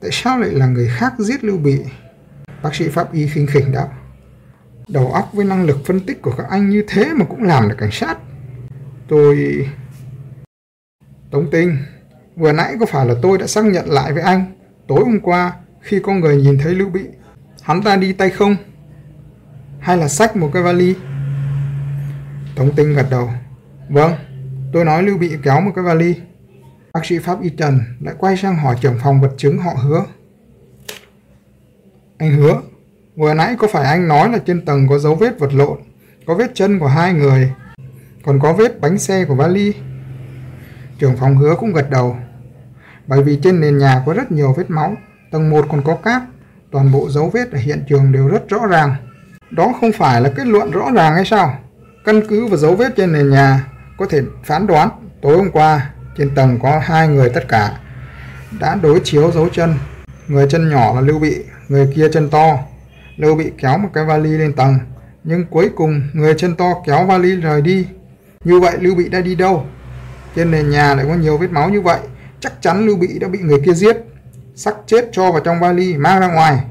Tại sao lại là người khác giết Lưu Bị? Bác sĩ Pháp Y khinh khỉnh đáp. Đầu óc với năng lực phân tích của các anh như thế mà cũng làm được cảnh sát. Tôi... Tống Tinh, vừa nãy có phải là tôi đã xác nhận lại với anh tối hôm qua khi có người nhìn thấy Lưu Bị, hắn ta đi tay không? Hay là xách một cái vali? Tống Tinh gật đầu. Vâng, tôi nói Lưu Bị kéo một cái vali. Bác sĩ Pháp Y Trần lại quay sang hỏi trưởng phòng vật chứng họ hứa. Anh hứa, vừa nãy có phải anh nói là trên tầng có dấu vết vật lộn, có vết chân của hai người, còn có vết bánh xe của vali? Trưởng phòng hứa cũng gật đầu. Bởi vì trên nền nhà có rất nhiều vết máu, Tầng 1 còn có cát, toàn bộ dấu vết ở hiện trường đều rất rõ ràng. Đó không phải là kết luận rõ ràng hay sao? Căn cứ vào dấu vết trên nền nhà, có thể phán đoán tối hôm qua trên tầng có hai người tất cả đã đối chiếu dấu chân. Người chân nhỏ là Lưu Bị, người kia chân to. Lưu Bị kéo một cái vali lên tầng, nhưng cuối cùng người chân to kéo vali rời đi. Như vậy Lưu Bị đã đi đâu? Trên nền nhà lại có nhiều vết máu như vậy, chắc chắn Lưu Bị đã bị người kia giết sắc chết cho vào trong vali mang ra ngoài.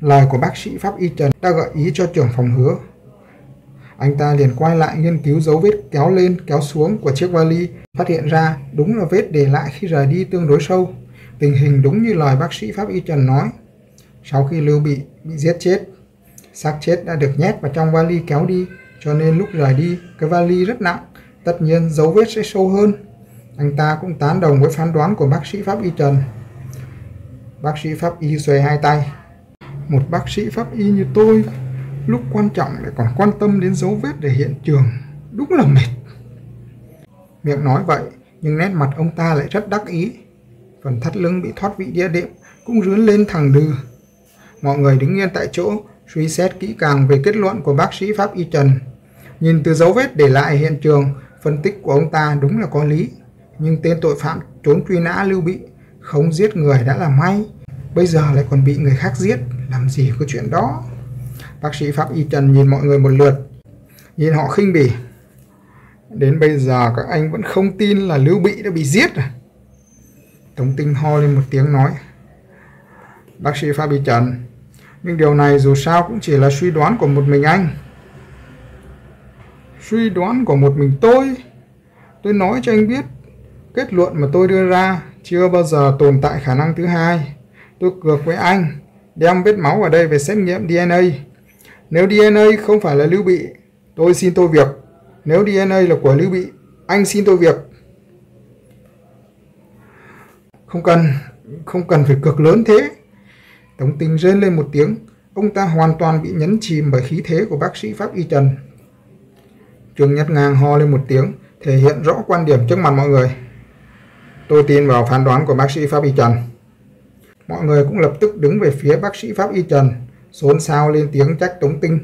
Lời của bác sĩ Pháp Y Trần đã gợi ý cho trưởng phòng hứa. Anh ta liền quay lại nghiên cứu dấu vết kéo lên kéo xuống của chiếc vali, phát hiện ra đúng là vết để lại khi rời đi tương đối sâu. Tình hình đúng như lời bác sĩ Pháp Y Trần nói. Sau khi Lưu Bị bị giết chết, xác chết đã được nhét vào trong vali kéo đi, cho nên lúc rời đi, cái vali rất nặng, tất nhiên dấu vết sẽ sâu hơn. Anh ta cũng tán đồng với phán đoán của bác sĩ Pháp Y Trần. Bác sĩ pháp y xòe hai tay. Một bác sĩ pháp y như tôi, lúc quan trọng lại còn quan tâm đến dấu vết để hiện trường. Đúng là mệt. Miệng nói vậy, nhưng nét mặt ông ta lại rất đắc ý. Phần thắt lưng bị thoát vị đĩa đệm cũng rướn lên thẳng đưa. Mọi người đứng yên tại chỗ, suy xét kỹ càng về kết luận của bác sĩ Pháp Y Trần. Nhìn từ dấu vết để lại hiện trường, phân tích của ông ta đúng là có lý. Nhưng tên tội phạm trốn truy nã Lưu Bị không giết người đã là may Bây giờ lại còn bị người khác giết, Làm gì có chuyện đó? Bác sĩ Phạm Y Trần nhìn mọi người một lượt, Nhìn họ khinh bỉ. Đến bây giờ các anh vẫn không tin là Lưu Bị đã bị giết à? Tống Tinh ho lên một tiếng nói. Bác sĩ Phạm Y Trần, Nhưng điều này dù sao cũng chỉ là suy đoán của một mình anh. Suy đoán của một mình tôi? Tôi nói cho anh biết, Kết luận mà tôi đưa ra chưa bao giờ tồn tại khả năng thứ hai. tôi cược với anh đem vết máu ở đây về xét nghiệm DNA. Nếu DNA không phải là Lưu Bị, tôi xin tôi việc. Nếu DNA là của Lưu Bị, anh xin tôi việc. Không cần, không cần phải cược lớn thế. Tống tình rên lên một tiếng, ông ta hoàn toàn bị nhấn chìm bởi khí thế của bác sĩ Pháp Y Trần. Trương Nhất Ngang ho lên một tiếng, thể hiện rõ quan điểm trước mặt mọi người. Tôi tin vào phán đoán của bác sĩ Pháp Y Trần. Mọi người cũng lập tức đứng về phía bác sĩ Pháp Y Trần, xôn xao lên tiếng trách Tống Tinh.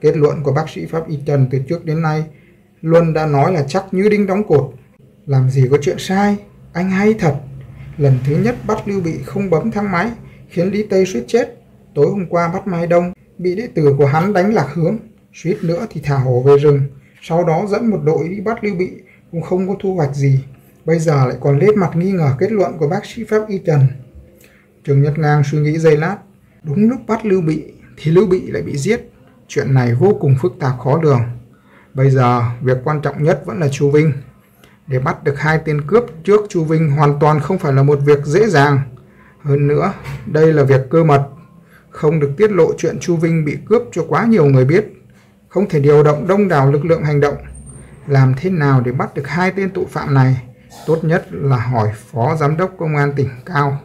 Kết luận của bác sĩ Pháp Y Trần từ trước đến nay Luân đã nói là chắc như đinh đóng cột. Làm gì có chuyện sai, anh hay thật. Lần thứ nhất bắt Lưu Bị không bấm thang máy, khiến Lý Tây suýt chết. Tối hôm qua bắt Mai Đông, bị đệ tử của hắn đánh lạc hướng. Suýt nữa thì thả hổ về rừng. Sau đó dẫn một đội đi bắt Lưu Bị, cũng không có thu hoạch gì. Bây giờ lại còn lết mặt nghi ngờ kết luận của bác sĩ Pháp Y Trần. Trường Nhất Ngang suy nghĩ giây lát. Đúng lúc bắt Lưu Bị, thì Lưu Bị lại bị giết. Chuyện này vô cùng phức tạp khó lường. Bây giờ, việc quan trọng nhất vẫn là Chu Vinh. Để bắt được hai tên cướp trước Chu Vinh hoàn toàn không phải là một việc dễ dàng. Hơn nữa, đây là việc cơ mật. Không được tiết lộ chuyện Chu Vinh bị cướp cho quá nhiều người biết. Không thể điều động đông đảo lực lượng hành động. Làm thế nào để bắt được hai tên tội phạm này? Tốt nhất là hỏi Phó Giám đốc Công an tỉnh Cao.